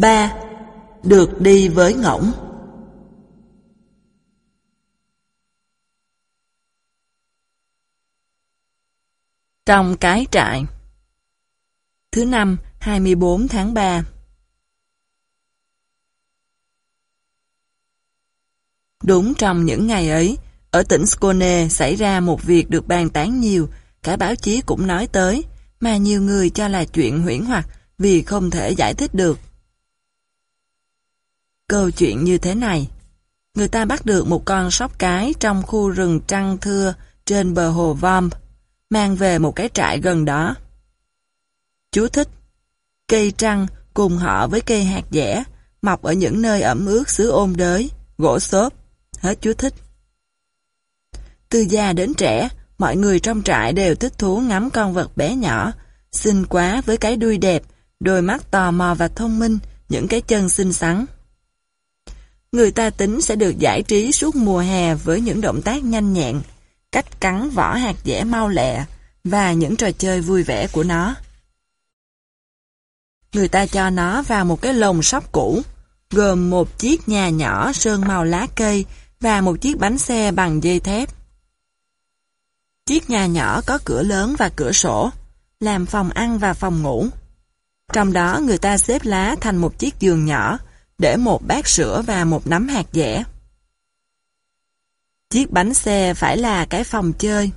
3. Được đi với ngỗng Trong cái trại Thứ năm, 24 tháng 3 Đúng trong những ngày ấy, ở tỉnh Skåne xảy ra một việc được bàn tán nhiều, cả báo chí cũng nói tới, mà nhiều người cho là chuyện huyễn hoặc vì không thể giải thích được. Câu chuyện như thế này. Người ta bắt được một con sóc cái trong khu rừng trăng thưa trên bờ hồ Vom, mang về một cái trại gần đó. Chú thích. Cây trăng cùng họ với cây hạt dẻ, mọc ở những nơi ẩm ướt xứ ôn đới, gỗ xốp. Hết chú thích. Từ già đến trẻ, mọi người trong trại đều thích thú ngắm con vật bé nhỏ, xinh quá với cái đuôi đẹp, đôi mắt tò mò và thông minh, những cái chân xinh xắn. Người ta tính sẽ được giải trí suốt mùa hè với những động tác nhanh nhẹn, cách cắn vỏ hạt dẻ mau lẹ và những trò chơi vui vẻ của nó. Người ta cho nó vào một cái lồng sóc cũ, gồm một chiếc nhà nhỏ sơn màu lá cây và một chiếc bánh xe bằng dây thép. Chiếc nhà nhỏ có cửa lớn và cửa sổ, làm phòng ăn và phòng ngủ. Trong đó người ta xếp lá thành một chiếc giường nhỏ, để một bát sữa và một nắm hạt dẻ. Chiếc bánh xe phải là cái phòng chơi.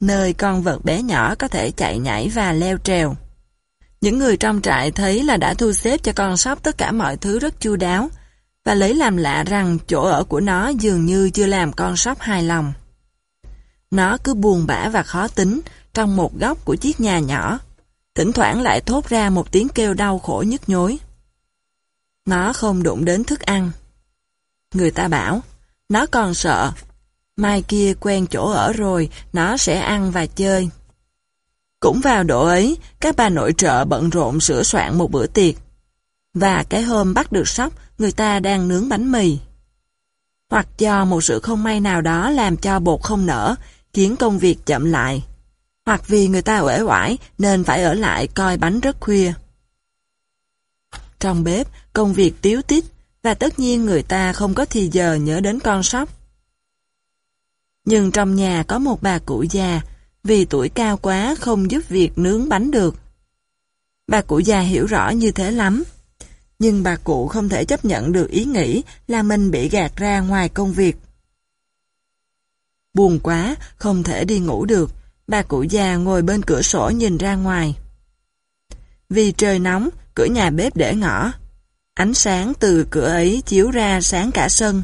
Nơi con vật bé nhỏ có thể chạy nhảy và leo trèo. Những người trong trại thấy là đã thu xếp cho con sóc tất cả mọi thứ rất chu đáo và lấy làm lạ rằng chỗ ở của nó dường như chưa làm con sóc hài lòng. Nó cứ buồn bã và khó tính trong một góc của chiếc nhà nhỏ, thỉnh thoảng lại thốt ra một tiếng kêu đau khổ nhức nhối. Nó không đụng đến thức ăn. Người ta bảo, nó còn sợ. Mai kia quen chỗ ở rồi, nó sẽ ăn và chơi. Cũng vào độ ấy, các bà nội trợ bận rộn sửa soạn một bữa tiệc. Và cái hôm bắt được sóc, người ta đang nướng bánh mì. Hoặc do một sự không may nào đó làm cho bột không nở, khiến công việc chậm lại. Hoặc vì người ta uể oải nên phải ở lại coi bánh rất khuya. Trong bếp, công việc tiếu tít, và tất nhiên người ta không có thì giờ nhớ đến con sóc. Nhưng trong nhà có một bà cụ già, vì tuổi cao quá không giúp việc nướng bánh được. Bà cụ già hiểu rõ như thế lắm. Nhưng bà cụ không thể chấp nhận được ý nghĩ là mình bị gạt ra ngoài công việc. Buồn quá, không thể đi ngủ được, bà cụ già ngồi bên cửa sổ nhìn ra ngoài. Vì trời nóng, cửa nhà bếp để ngõ. Ánh sáng từ cửa ấy chiếu ra sáng cả sân.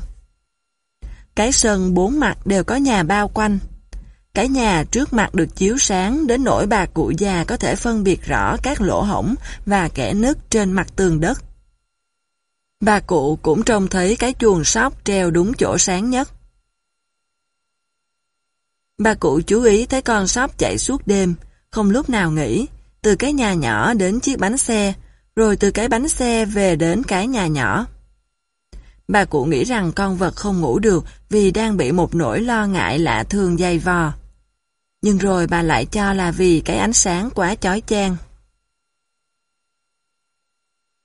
Cái sân bốn mặt đều có nhà bao quanh. Cái nhà trước mặt được chiếu sáng đến nỗi bà cụ già có thể phân biệt rõ các lỗ hổng và kẻ nứt trên mặt tường đất. Bà cụ cũng trông thấy cái chuồng sóc treo đúng chỗ sáng nhất. Bà cụ chú ý thấy con sóc chạy suốt đêm, không lúc nào nghỉ, từ cái nhà nhỏ đến chiếc bánh xe, rồi từ cái bánh xe về đến cái nhà nhỏ. Bà cụ nghĩ rằng con vật không ngủ được vì đang bị một nỗi lo ngại lạ thường dày vò. Nhưng rồi bà lại cho là vì cái ánh sáng quá chói chang.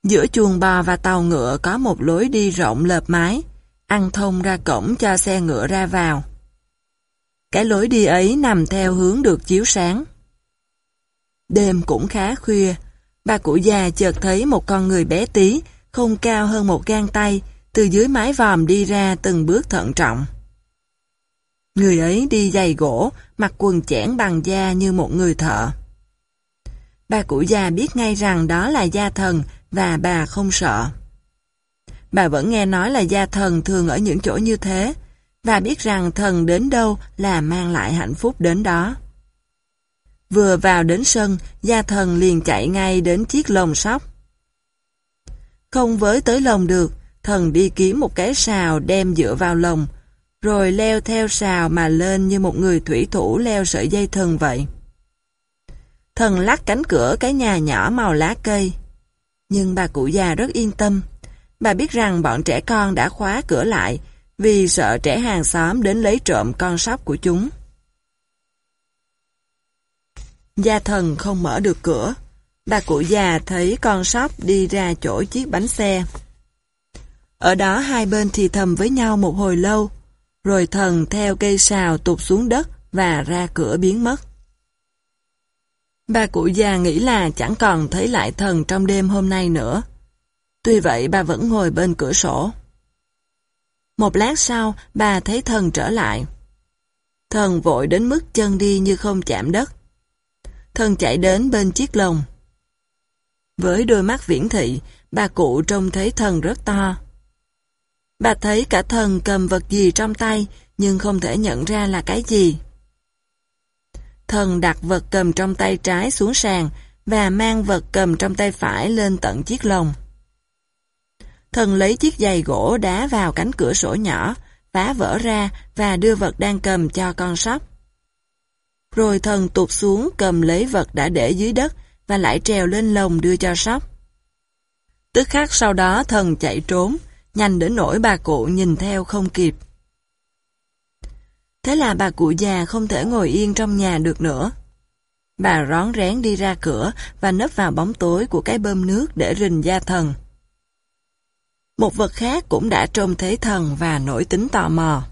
Giữa chuồng bò và tàu ngựa có một lối đi rộng lợp mái, ăn thông ra cổng cho xe ngựa ra vào. Cái lối đi ấy nằm theo hướng được chiếu sáng. Đêm cũng khá khuya, bà cụ già chợt thấy một con người bé tí, không cao hơn một gang tay, từ dưới mái vòm đi ra từng bước thận trọng. Người ấy đi giày gỗ, mặc quần chẽn bằng da như một người thợ. Bà cụ già biết ngay rằng đó là gia thần và bà không sợ. Bà vẫn nghe nói là gia thần thường ở những chỗ như thế, và biết rằng thần đến đâu là mang lại hạnh phúc đến đó. Vừa vào đến sân, gia thần liền chạy ngay đến chiếc lồng sóc. Không với tới lồng được, thần đi kiếm một cái sào đem dựa vào lồng, rồi leo theo sào mà lên như một người thủy thủ leo sợi dây thần vậy. Thần lắc cánh cửa cái nhà nhỏ màu lá cây. Nhưng bà cụ già rất yên tâm. Bà biết rằng bọn trẻ con đã khóa cửa lại vì sợ trẻ hàng xóm đến lấy trộm con sóc của chúng. Gia thần không mở được cửa. bà cụ già thấy con sóc đi ra chỗ chiếc bánh xe. Ở đó hai bên thì thầm với nhau một hồi lâu, rồi thần theo cây sào tụt xuống đất và ra cửa biến mất. Bà cụ già nghĩ là chẳng còn thấy lại thần trong đêm hôm nay nữa. Tuy vậy bà vẫn ngồi bên cửa sổ. Một lát sau, bà thấy thần trở lại. Thần vội đến mức chân đi như không chạm đất. Thần chạy đến bên chiếc lồng. Với đôi mắt viễn thị, bà cụ trông thấy thần rất to. Bà thấy cả thần cầm vật gì trong tay, nhưng không thể nhận ra là cái gì. Thần đặt vật cầm trong tay trái xuống sàn và mang vật cầm trong tay phải lên tận chiếc lồng. Thần lấy chiếc giày gỗ đá vào cánh cửa sổ nhỏ, phá vỡ ra và đưa vật đang cầm cho con sóc. Rồi thần tụt xuống cầm lấy vật đã để dưới đất và lại trèo lên lồng đưa cho sóc. Tức khắc sau đó thần chạy trốn, nhanh đến nỗi bà cụ nhìn theo không kịp. Thế là bà cụ già không thể ngồi yên trong nhà được nữa. Bà rón rén đi ra cửa và nấp vào bóng tối của cái bơm nước để rình da thần. Một vật khác cũng đã trông thấy thần và nổi tính tò mò.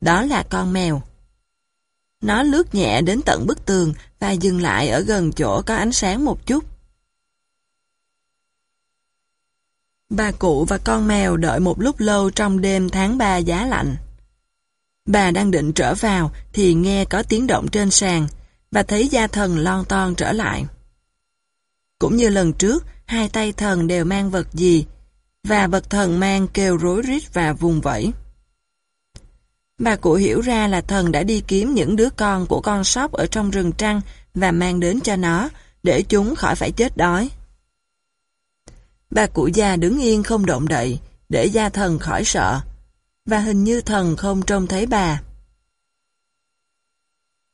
Đó là con mèo. Nó lướt nhẹ đến tận bức tường và dừng lại ở gần chỗ có ánh sáng một chút. Bà cụ và con mèo đợi một lúc lâu trong đêm tháng 3 giá lạnh. Bà đang định trở vào thì nghe có tiếng động trên sàn và thấy gia thần lon ton trở lại. Cũng như lần trước, hai tay thần đều mang vật gì và vật thần mang kêu rối rít và vùng vẫy. Bà cụ hiểu ra là thần đã đi kiếm những đứa con của con sóc ở trong rừng trăng và mang đến cho nó, để chúng khỏi phải chết đói. Bà cụ già đứng yên không động đậy, để gia thần khỏi sợ, và hình như thần không trông thấy bà.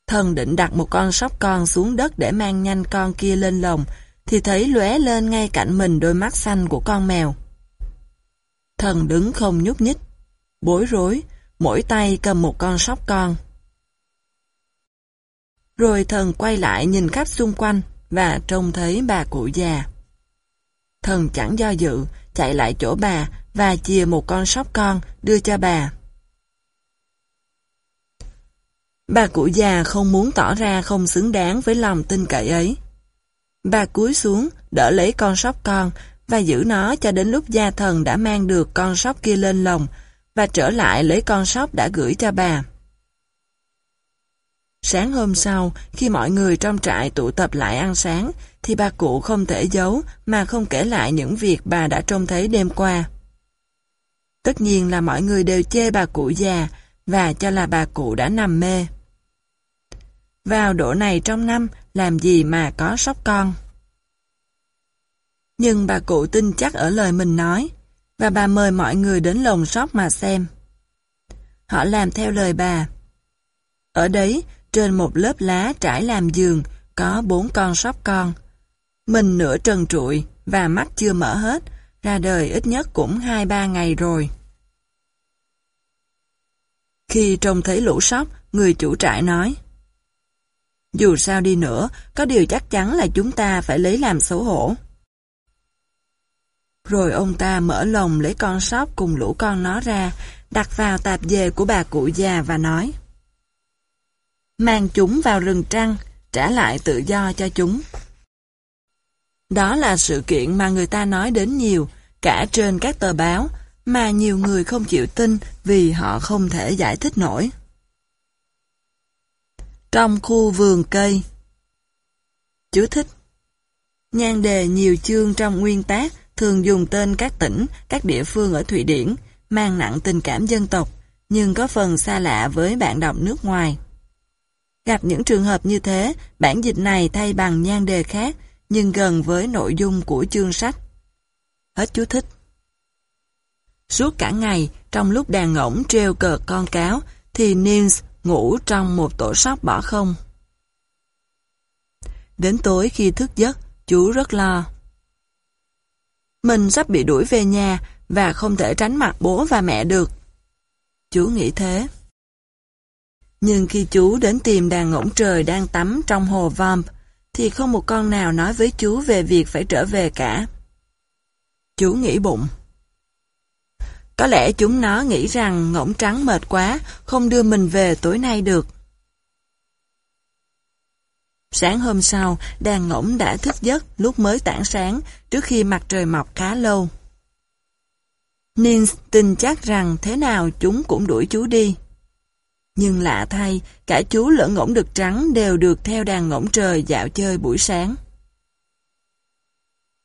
Thần định đặt một con sóc con xuống đất để mang nhanh con kia lên lồng, thì thấy lóe lên ngay cạnh mình đôi mắt xanh của con mèo. Thần đứng không nhúc nhích, bối rối, mỗi tay cầm một con sóc con. Rồi thần quay lại nhìn khắp xung quanh và trông thấy bà cụ già. Thần chẳng do dự, chạy lại chỗ bà và chìa một con sóc con đưa cho bà. Bà cụ già không muốn tỏ ra không xứng đáng với lòng tin cậy ấy. Bà cúi xuống, đỡ lấy con sóc con và giữ nó cho đến lúc gia thần đã mang được con sóc kia lên lồng và trở lại lấy con sóc đã gửi cho bà. Sáng hôm sau, khi mọi người trong trại tụ tập lại ăn sáng, thì bà cụ không thể giấu mà không kể lại những việc bà đã trông thấy đêm qua. Tất nhiên là mọi người đều chê bà cụ già và cho là bà cụ đã nằm mê. Vào độ này trong năm, làm gì mà có sóc con? Nhưng bà cụ tin chắc ở lời mình nói, và bà mời mọi người đến lồng sóc mà xem. Họ làm theo lời bà. Ở đấy, trên một lớp lá trải làm giường, có bốn con sóc con. Mình nửa trần trụi và mắt chưa mở hết, ra đời ít nhất cũng hai ba ngày rồi. Khi trông thấy lũ sóc, người chủ trại nói Dù sao đi nữa, có điều chắc chắn là chúng ta phải lấy làm xấu hổ. Rồi ông ta mở lồng lấy con sóc cùng lũ con nó ra, đặt vào tạp dề của bà cụ già và nói Mang chúng vào rừng trăng, trả lại tự do cho chúng. Đó là sự kiện mà người ta nói đến nhiều, cả trên các tờ báo, mà nhiều người không chịu tin vì họ không thể giải thích nổi. Trong khu vườn cây Chú thích Nhan đề nhiều chương trong nguyên tác thường dùng tên các tỉnh, các địa phương ở Thụy Điển, mang nặng tình cảm dân tộc, nhưng có phần xa lạ với bạn đọc nước ngoài. Gặp những trường hợp như thế, bản dịch này thay bằng nhan đề khác, nhưng gần với nội dung của chương sách. Hết chú thích. Suốt cả ngày, trong lúc đàn ngỗng treo cờ con cáo, thì Nils ngủ trong một tổ sóc bỏ không. Đến tối khi thức giấc, chú rất lo. Mình sắp bị đuổi về nhà và không thể tránh mặt bố và mẹ được. Chú nghĩ thế. Nhưng khi chú đến tìm đàn ngỗng trời đang tắm trong hồ Vamp, thì không một con nào nói với chú về việc phải trở về cả. Chú nghĩ bụng. Có lẽ chúng nó nghĩ rằng ngỗng trắng mệt quá, không đưa mình về tối nay được. Sáng hôm sau, đàn ngỗng đã thức giấc lúc mới tảng sáng, trước khi mặt trời mọc khá lâu. Nins tin chắc rằng thế nào chúng cũng đuổi chú đi. Nhưng lạ thay, cả chú lẫn ngỗng đực trắng đều được theo đàn ngỗng trời dạo chơi buổi sáng.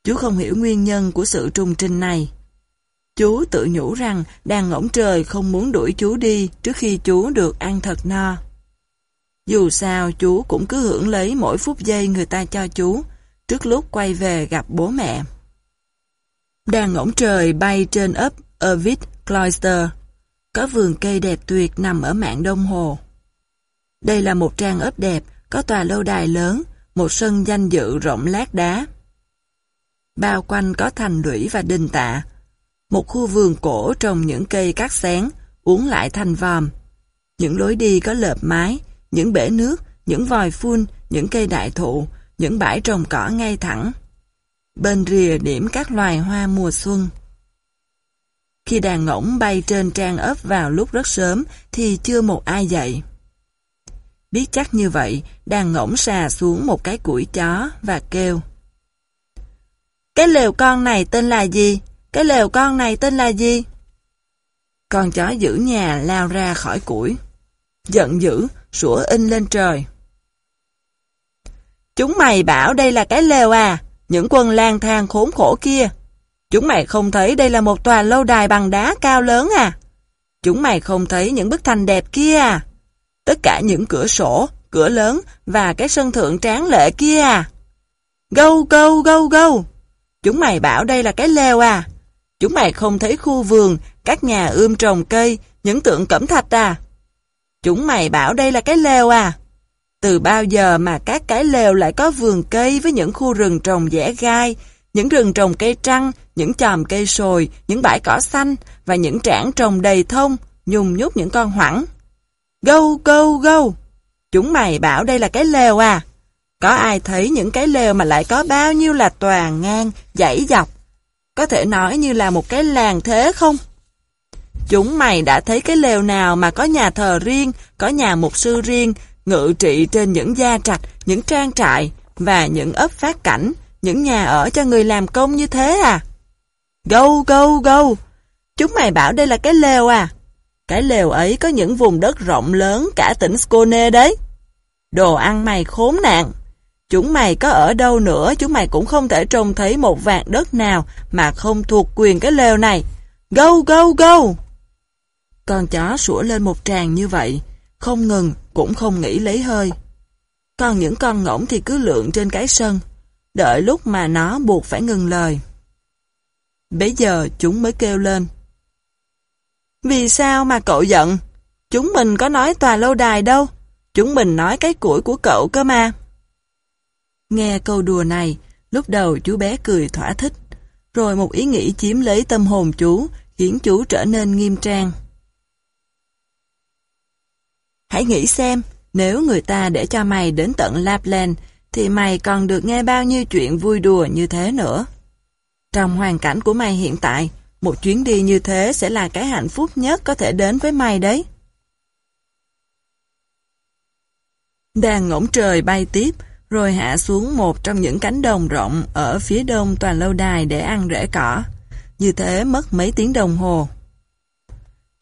Chú không hiểu nguyên nhân của sự trùng trình này. Chú tự nhủ rằng đàn ngỗng trời không muốn đuổi chú đi trước khi chú được ăn thật no. Dù sao chú cũng cứ hưởng lấy mỗi phút giây người ta cho chú, trước lúc quay về gặp bố mẹ. Đàn ngỗng trời bay trên ấp Ervid Cloister, có vườn cây đẹp tuyệt nằm ở mạng đông hồ. Đây là một trang ấp đẹp, có tòa lâu đài lớn, một sân danh dự rộng lát đá. Bao quanh có thành lũy và đình tạ, một khu vườn cổ trồng những cây cát xén, uống lại thành vòm. Những lối đi có lợp mái, những bể nước, những vòi phun, những cây đại thụ, những bãi trồng cỏ ngay thẳng. Bên rìa điểm các loài hoa mùa xuân. Khi đàn ngỗng bay trên trang ấp vào lúc rất sớm thì chưa một ai dậy. Biết chắc như vậy, đàn ngỗng xà xuống một cái củi chó và kêu. Cái lều con này tên là gì? Cái lều con này tên là gì? Con chó giữ nhà lao ra khỏi củi. Giận dữ, sủa in lên trời. Chúng mày bảo đây là cái lều à, những quân lang thang khốn khổ kia. Chúng mày không thấy đây là một tòa lâu đài bằng đá cao lớn à? Chúng mày không thấy những bức thành đẹp kia à? Tất cả những cửa sổ, cửa lớn và cái sân thượng tráng lệ kia à? Gâu gâu gâu gâu! Chúng mày bảo đây là cái lều à? Chúng mày không thấy khu vườn, các nhà ươm trồng cây, những tượng cẩm thạch à? Chúng mày bảo đây là cái lều à? Từ bao giờ mà các cái lều lại có vườn cây với những khu rừng trồng dẻ gai, những rừng trồng cây trăng, những chòm cây sồi, những bãi cỏ xanh và những trảng trồng đầy thông, nhùng nhúc những con hoẳng. Gâu, gâu, gâu! Chúng mày bảo đây là cái lều à? Có ai thấy những cái lều mà lại có bao nhiêu là toàn ngang, dãy dọc? Có thể nói như là một cái làng thế không? Chúng mày đã thấy cái lều nào mà có nhà thờ riêng, có nhà mục sư riêng, ngự trị trên những gia trạch, những trang trại và những ấp phát cảnh, những nhà ở cho người làm công như thế à? Gâu, gâu, gâu! Chúng mày bảo đây là cái lều à? Cái lều ấy có những vùng đất rộng lớn cả tỉnh Skone đấy. Đồ ăn mày khốn nạn! Chúng mày có ở đâu nữa, chúng mày cũng không thể trông thấy một vạn đất nào mà không thuộc quyền cái lều này. Gâu, gâu, gâu! Con chó sủa lên một tràng như vậy, không ngừng, cũng không nghĩ lấy hơi. Còn những con ngỗng thì cứ lượn trên cái sân, đợi lúc mà nó buộc phải ngừng lời. Bây giờ chúng mới kêu lên. Vì sao mà cậu giận? Chúng mình có nói tòa lâu đài đâu. Chúng mình nói cái củi của cậu cơ mà. Nghe câu đùa này, lúc đầu chú bé cười thỏa thích, rồi một ý nghĩ chiếm lấy tâm hồn chú, khiến chú trở nên nghiêm trang. Hãy nghĩ xem, nếu người ta để cho mày đến tận Lapland, thì mày còn được nghe bao nhiêu chuyện vui đùa như thế nữa. Trong hoàn cảnh của mày hiện tại, một chuyến đi như thế sẽ là cái hạnh phúc nhất có thể đến với mày đấy. Đàn ngỗng trời bay tiếp, rồi hạ xuống một trong những cánh đồng rộng ở phía đông toàn lâu đài để ăn rễ cỏ. Như thế mất mấy tiếng đồng hồ.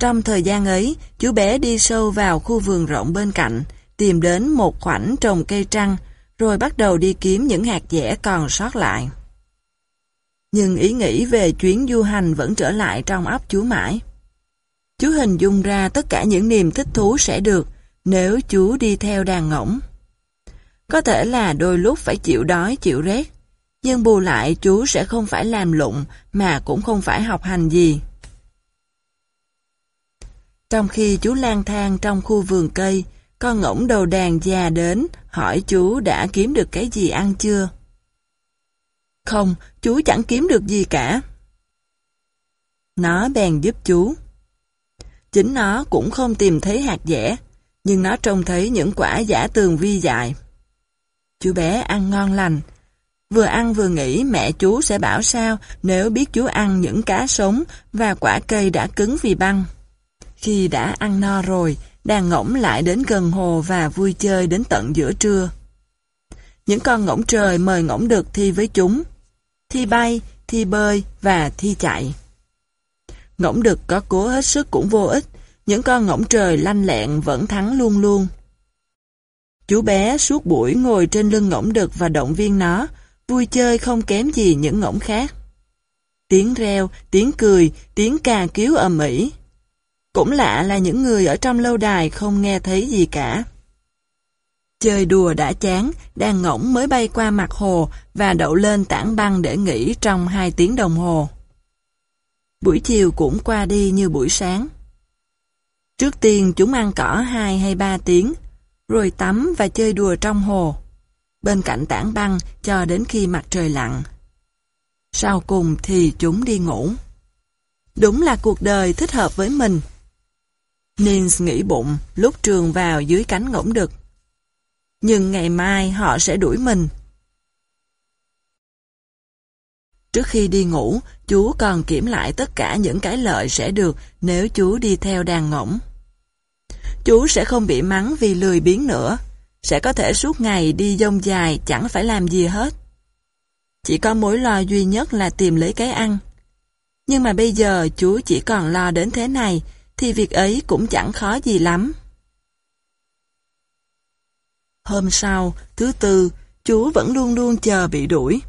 Trong thời gian ấy, chú bé đi sâu vào khu vườn rộng bên cạnh, tìm đến một khoảnh trồng cây trăng, rồi bắt đầu đi kiếm những hạt dẻ còn sót lại. Nhưng ý nghĩ về chuyến du hành vẫn trở lại trong óc chú mãi. Chú hình dung ra tất cả những niềm thích thú sẽ được nếu chú đi theo đàn ngỗng. Có thể là đôi lúc phải chịu đói, chịu rét, nhưng bù lại chú sẽ không phải làm lụng mà cũng không phải học hành gì. Trong khi chú lang thang trong khu vườn cây, con ngỗng đầu đàn già đến hỏi chú đã kiếm được cái gì ăn chưa. Không, chú chẳng kiếm được gì cả. Nó bèn giúp chú. Chính nó cũng không tìm thấy hạt dẻ, nhưng nó trông thấy những quả giả tường vi dại. Chú bé ăn ngon lành. Vừa ăn vừa nghĩ mẹ chú sẽ bảo sao nếu biết chú ăn những cá sống và quả cây đã cứng vì băng. Khi đã ăn no rồi, đàn ngỗng lại đến gần hồ và vui chơi đến tận giữa trưa. Những con ngỗng trời mời ngỗng được thi với chúng. Thi bay, thi bơi và thi chạy. Ngỗng đực có cố hết sức cũng vô ích, những con ngỗng trời lanh lẹn vẫn thắng luôn luôn. Chú bé suốt buổi ngồi trên lưng ngỗng đực và động viên nó, vui chơi không kém gì những ngỗng khác. Tiếng reo, tiếng cười, tiếng cà cứu ầm ĩ. Cũng lạ là những người ở trong lâu đài không nghe thấy gì cả. Chơi đùa đã chán, đàn ngỗng mới bay qua mặt hồ và đậu lên tảng băng để nghỉ trong hai tiếng đồng hồ. Buổi chiều cũng qua đi như buổi sáng. Trước tiên chúng ăn cỏ hai hay ba tiếng, rồi tắm và chơi đùa trong hồ, bên cạnh tảng băng cho đến khi mặt trời lặn. Sau cùng thì chúng đi ngủ. Đúng là cuộc đời thích hợp với mình. Nins nghĩ bụng lúc trường vào dưới cánh ngỗng đực. Nhưng ngày mai họ sẽ đuổi mình. Trước khi đi ngủ, chú còn kiểm lại tất cả những cái lợi sẽ được nếu chú đi theo đàn ngỗng. Chú sẽ không bị mắng vì lười biếng nữa, sẽ có thể suốt ngày đi dông dài chẳng phải làm gì hết. Chỉ có mối lo duy nhất là tìm lấy cái ăn. Nhưng mà bây giờ chú chỉ còn lo đến thế này, thì việc ấy cũng chẳng khó gì lắm. Hôm sau, thứ tư, chú vẫn luôn luôn chờ bị đuổi.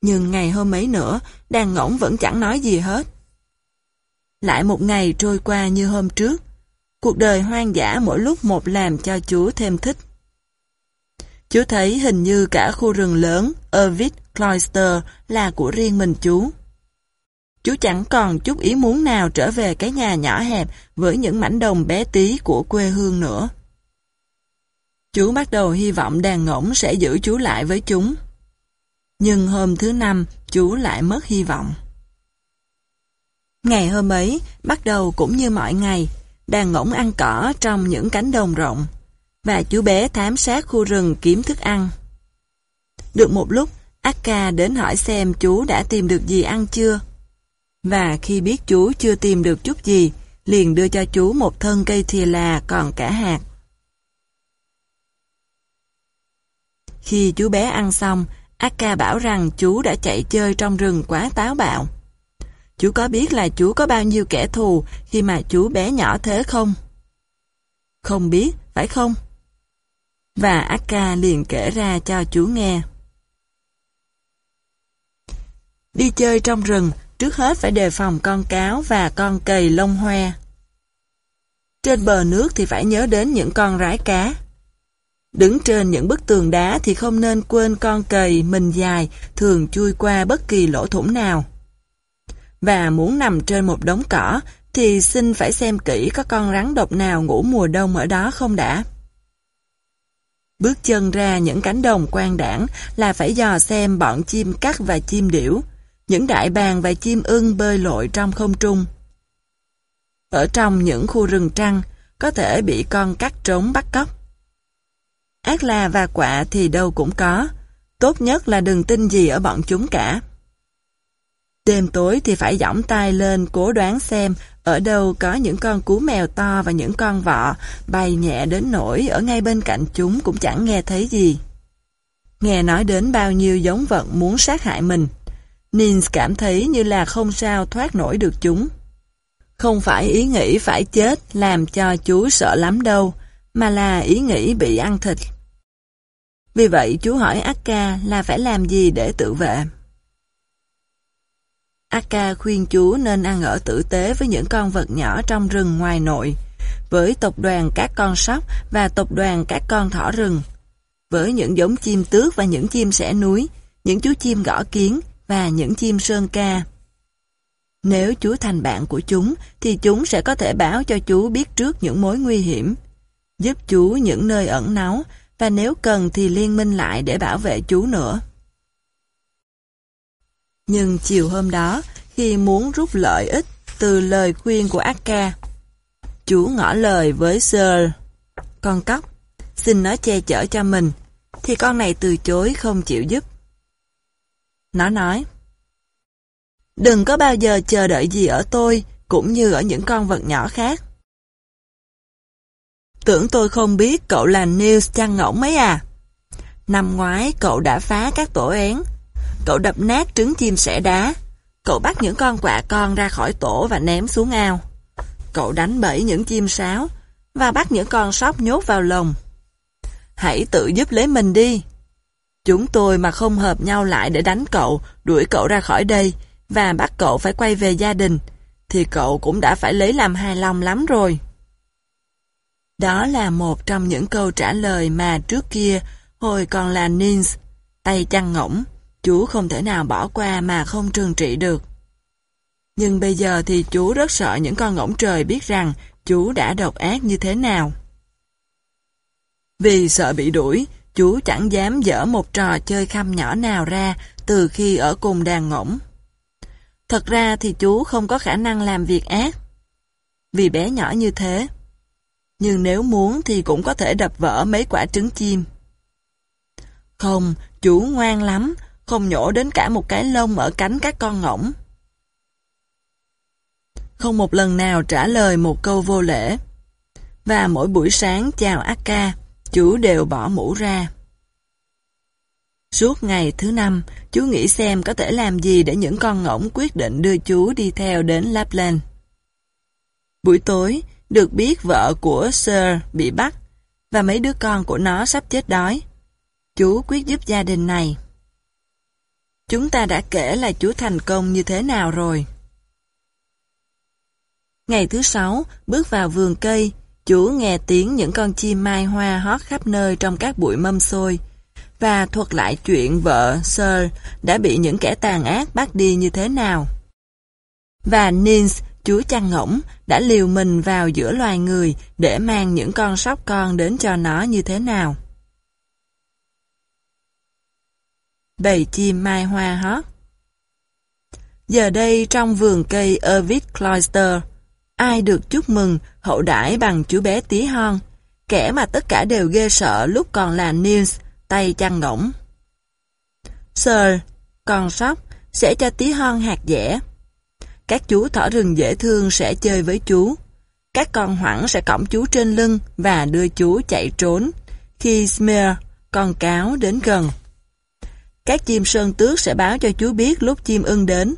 Nhưng ngày hôm ấy nữa, đàn ngỗng vẫn chẳng nói gì hết. Lại một ngày trôi qua như hôm trước. Cuộc đời hoang dã mỗi lúc một làm cho chú thêm thích. Chú thấy hình như cả khu rừng lớn, Irving Cloister là của riêng mình chú. Chú chẳng còn chút ý muốn nào trở về cái nhà nhỏ hẹp với những mảnh đồng bé tí của quê hương nữa. Chú bắt đầu hy vọng đàn ngỗng sẽ giữ chú lại với chúng. Nhưng hôm thứ năm, chú lại mất hy vọng. Ngày hôm ấy, bắt đầu cũng như mọi ngày, đàn ngỗng ăn cỏ trong những cánh đồng rộng, và chú bé thám sát khu rừng kiếm thức ăn. Được một lúc, Akka đến hỏi xem chú đã tìm được gì ăn chưa. Và khi biết chú chưa tìm được chút gì, liền đưa cho chú một thân cây thìa là còn cả hạt. Khi chú bé ăn xong, Akka bảo rằng chú đã chạy chơi trong rừng quá táo bạo. Chú có biết là chú có bao nhiêu kẻ thù khi mà chú bé nhỏ thế không? Không biết, phải không? Và Akka liền kể ra cho chú nghe. Đi chơi trong rừng, trước hết phải đề phòng con cáo và con cầy lông hoe. Trên bờ nước thì phải nhớ đến những con rái cá. Đứng trên những bức tường đá thì không nên quên con cầy mình dài thường chui qua bất kỳ lỗ thủng nào. Và muốn nằm trên một đống cỏ thì xin phải xem kỹ có con rắn độc nào ngủ mùa đông ở đó không đã. Bước chân ra những cánh đồng quan đảng là phải dò xem bọn chim cắt và chim điểu, những đại bàng và chim ưng bơi lội trong không trung. Ở trong những khu rừng trăng, có thể bị con cắt trống bắt cóc. Ác là và quạ thì đâu cũng có, tốt nhất là đừng tin gì ở bọn chúng cả. Đêm tối thì phải giỏng tay lên cố đoán xem ở đâu có những con cú mèo to và những con vọ bay nhẹ đến nổi ở ngay bên cạnh chúng cũng chẳng nghe thấy gì. Nghe nói đến bao nhiêu giống vật muốn sát hại mình, Nins cảm thấy như là không sao thoát nổi được chúng. Không phải ý nghĩ phải chết làm cho chú sợ lắm đâu, mà là ý nghĩ bị ăn thịt. Vì vậy chú hỏi Akka là phải làm gì để tự vệ. Akka khuyên chú nên ăn ở tử tế với những con vật nhỏ trong rừng ngoài nội, với tộc đoàn các con sóc và tộc đoàn các con thỏ rừng, với những giống chim tước và những chim sẻ núi, những chú chim gõ kiến và những chim sơn ca. Nếu chú thành bạn của chúng, thì chúng sẽ có thể báo cho chú biết trước những mối nguy hiểm, giúp chú những nơi ẩn náu, và nếu cần thì liên minh lại để bảo vệ chú nữa. Nhưng chiều hôm đó, khi muốn rút lợi ích từ lời khuyên của Akka, chú ngỏ lời với Sir, con cóc, xin nó che chở cho mình, thì con này từ chối không chịu giúp. Nó nói, Đừng có bao giờ chờ đợi gì ở tôi, cũng như ở những con vật nhỏ khác. Tưởng tôi không biết cậu là Nils chăn ngỗng mấy à? Năm ngoái cậu đã phá các tổ én. Cậu đập nát trứng chim sẻ đá. Cậu bắt những con quạ con ra khỏi tổ và ném xuống ao. Cậu đánh bẫy những chim sáo và bắt những con sóc nhốt vào lồng. Hãy tự giúp lấy mình đi. Chúng tôi mà không hợp nhau lại để đánh cậu, đuổi cậu ra khỏi đây và bắt cậu phải quay về gia đình, thì cậu cũng đã phải lấy làm hài lòng lắm rồi. Đó là một trong những câu trả lời mà trước kia, hồi còn là Nins, tay chăn ngỗng, chú không thể nào bỏ qua mà không trừng trị được. Nhưng bây giờ thì chú rất sợ những con ngỗng trời biết rằng chú đã độc ác như thế nào. Vì sợ bị đuổi, chú chẳng dám dở một trò chơi khăm nhỏ nào ra từ khi ở cùng đàn ngỗng. Thật ra thì chú không có khả năng làm việc ác. Vì bé nhỏ như thế. Nhưng nếu muốn thì cũng có thể đập vỡ mấy quả trứng chim. Không, chú ngoan lắm, không nhổ đến cả một cái lông ở cánh các con ngỗng. Không một lần nào trả lời một câu vô lễ. Và mỗi buổi sáng chào Akka, chú đều bỏ mũ ra. Suốt ngày thứ năm, chú nghĩ xem có thể làm gì để những con ngỗng quyết định đưa chú đi theo đến Lapland. Buổi tối, được biết vợ của Sir bị bắt và mấy đứa con của nó sắp chết đói. Chú quyết giúp gia đình này. Chúng ta đã kể là chú thành công như thế nào rồi. Ngày thứ sáu, bước vào vườn cây, chú nghe tiếng những con chim mai hoa hót khắp nơi trong các bụi mâm xôi và thuật lại chuyện vợ Sir đã bị những kẻ tàn ác bắt đi như thế nào. Và Nins, chú chăn ngỗng, đã liều mình vào giữa loài người để mang những con sóc con đến cho nó như thế nào. Bầy chim mai hoa hót Giờ đây trong vườn cây Ervid Cloister, ai được chúc mừng hậu đãi bằng chú bé tí hon, kẻ mà tất cả đều ghê sợ lúc còn là Nils tay chăn ngỗng. Sir, con sóc, sẽ cho tí hon hạt dẻ. Các chú thỏ rừng dễ thương sẽ chơi với chú. Các con hoảng sẽ cõng chú trên lưng và đưa chú chạy trốn khi Smear, con cáo, đến gần. Các chim sơn tước sẽ báo cho chú biết lúc chim ưng đến.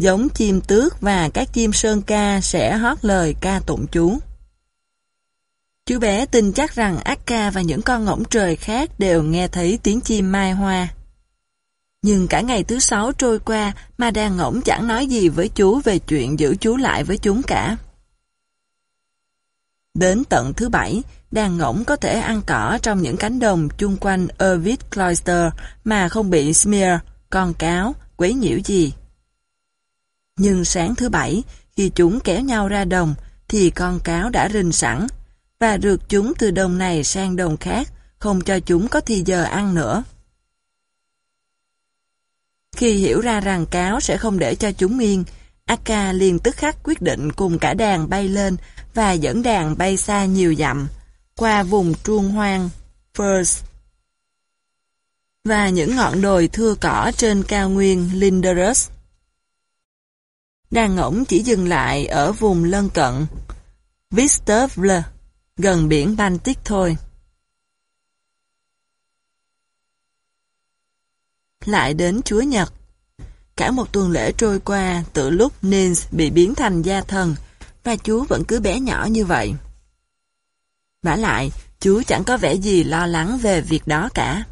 Giống chim tước và các chim sơn ca sẽ hót lời ca tụng chú. Chú bé tin chắc rằng Akka và những con ngỗng trời khác đều nghe thấy tiếng chim mai hoa. Nhưng cả ngày thứ sáu trôi qua mà đàn ngỗng chẳng nói gì với chú về chuyện giữ chú lại với chúng cả. Đến tận thứ bảy, đàn ngỗng có thể ăn cỏ trong những cánh đồng chung quanh Ervid Cloister mà không bị Smear, con cáo, quấy nhiễu gì. Nhưng sáng thứ bảy, khi chúng kéo nhau ra đồng, thì con cáo đã rình sẵn, và rượt chúng từ đồng này sang đồng khác, không cho chúng có thì giờ ăn nữa. Khi hiểu ra rằng cáo sẽ không để cho chúng yên, Akka liền tức khắc quyết định cùng cả đàn bay lên và dẫn đàn bay xa nhiều dặm, qua vùng truông hoang, First, và những ngọn đồi thưa cỏ trên cao nguyên Linderus. Đàn ngỗng chỉ dừng lại ở vùng lân cận, Vistovle gần biển Baltic thôi. Lại đến Chúa Nhật. Cả một tuần lễ trôi qua từ lúc Nins bị biến thành gia thần và chú vẫn cứ bé nhỏ như vậy. vả lại, chú chẳng có vẻ gì lo lắng về việc đó cả.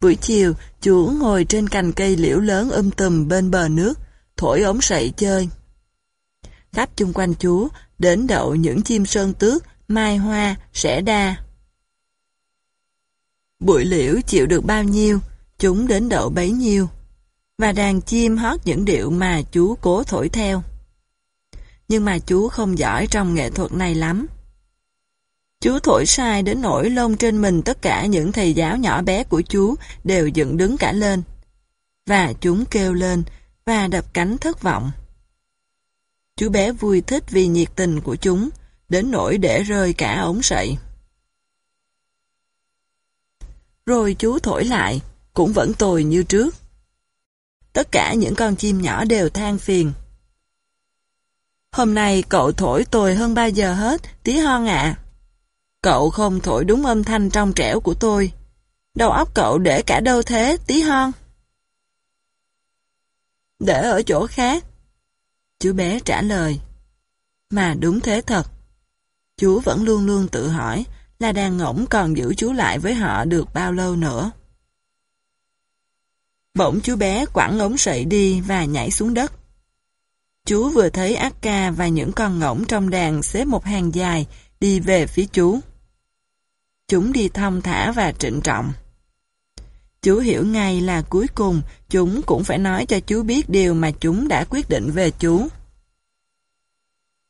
Buổi chiều, chú ngồi trên cành cây liễu lớn um tùm bên bờ nước, thổi ống sậy chơi. Khắp chung quanh chú đến đậu những chim sơn tước, mai hoa, sẻ đa. Bụi liễu chịu được bao nhiêu, chúng đến đậu bấy nhiêu. Và đàn chim hót những điệu mà chú cố thổi theo. Nhưng mà chú không giỏi trong nghệ thuật này lắm. Chú thổi sai đến nỗi lông trên mình tất cả những thầy giáo nhỏ bé của chú đều dựng đứng cả lên. Và chúng kêu lên và đập cánh thất vọng. Chú bé vui thích vì nhiệt tình của chúng, đến nỗi để rơi cả ống sậy. rồi chú thổi lại, cũng vẫn tồi như trước. Tất cả những con chim nhỏ đều than phiền. Hôm nay cậu thổi tồi hơn bao giờ hết, tí hon ạ. Cậu không thổi đúng âm thanh trong trẻo của tôi. Đầu óc cậu để cả đâu thế, tí hon? Để ở chỗ khác. Chú bé trả lời. Mà đúng thế thật. Chú vẫn luôn luôn tự hỏi là đàn ngỗng còn giữ chú lại với họ được bao lâu nữa. Bỗng chú bé quẳng ống sậy đi và nhảy xuống đất. Chú vừa thấy Akka và những con ngỗng trong đàn xếp một hàng dài đi về phía chú. Chúng đi thong thả và trịnh trọng. Chú hiểu ngay là cuối cùng chúng cũng phải nói cho chú biết điều mà chúng đã quyết định về chú.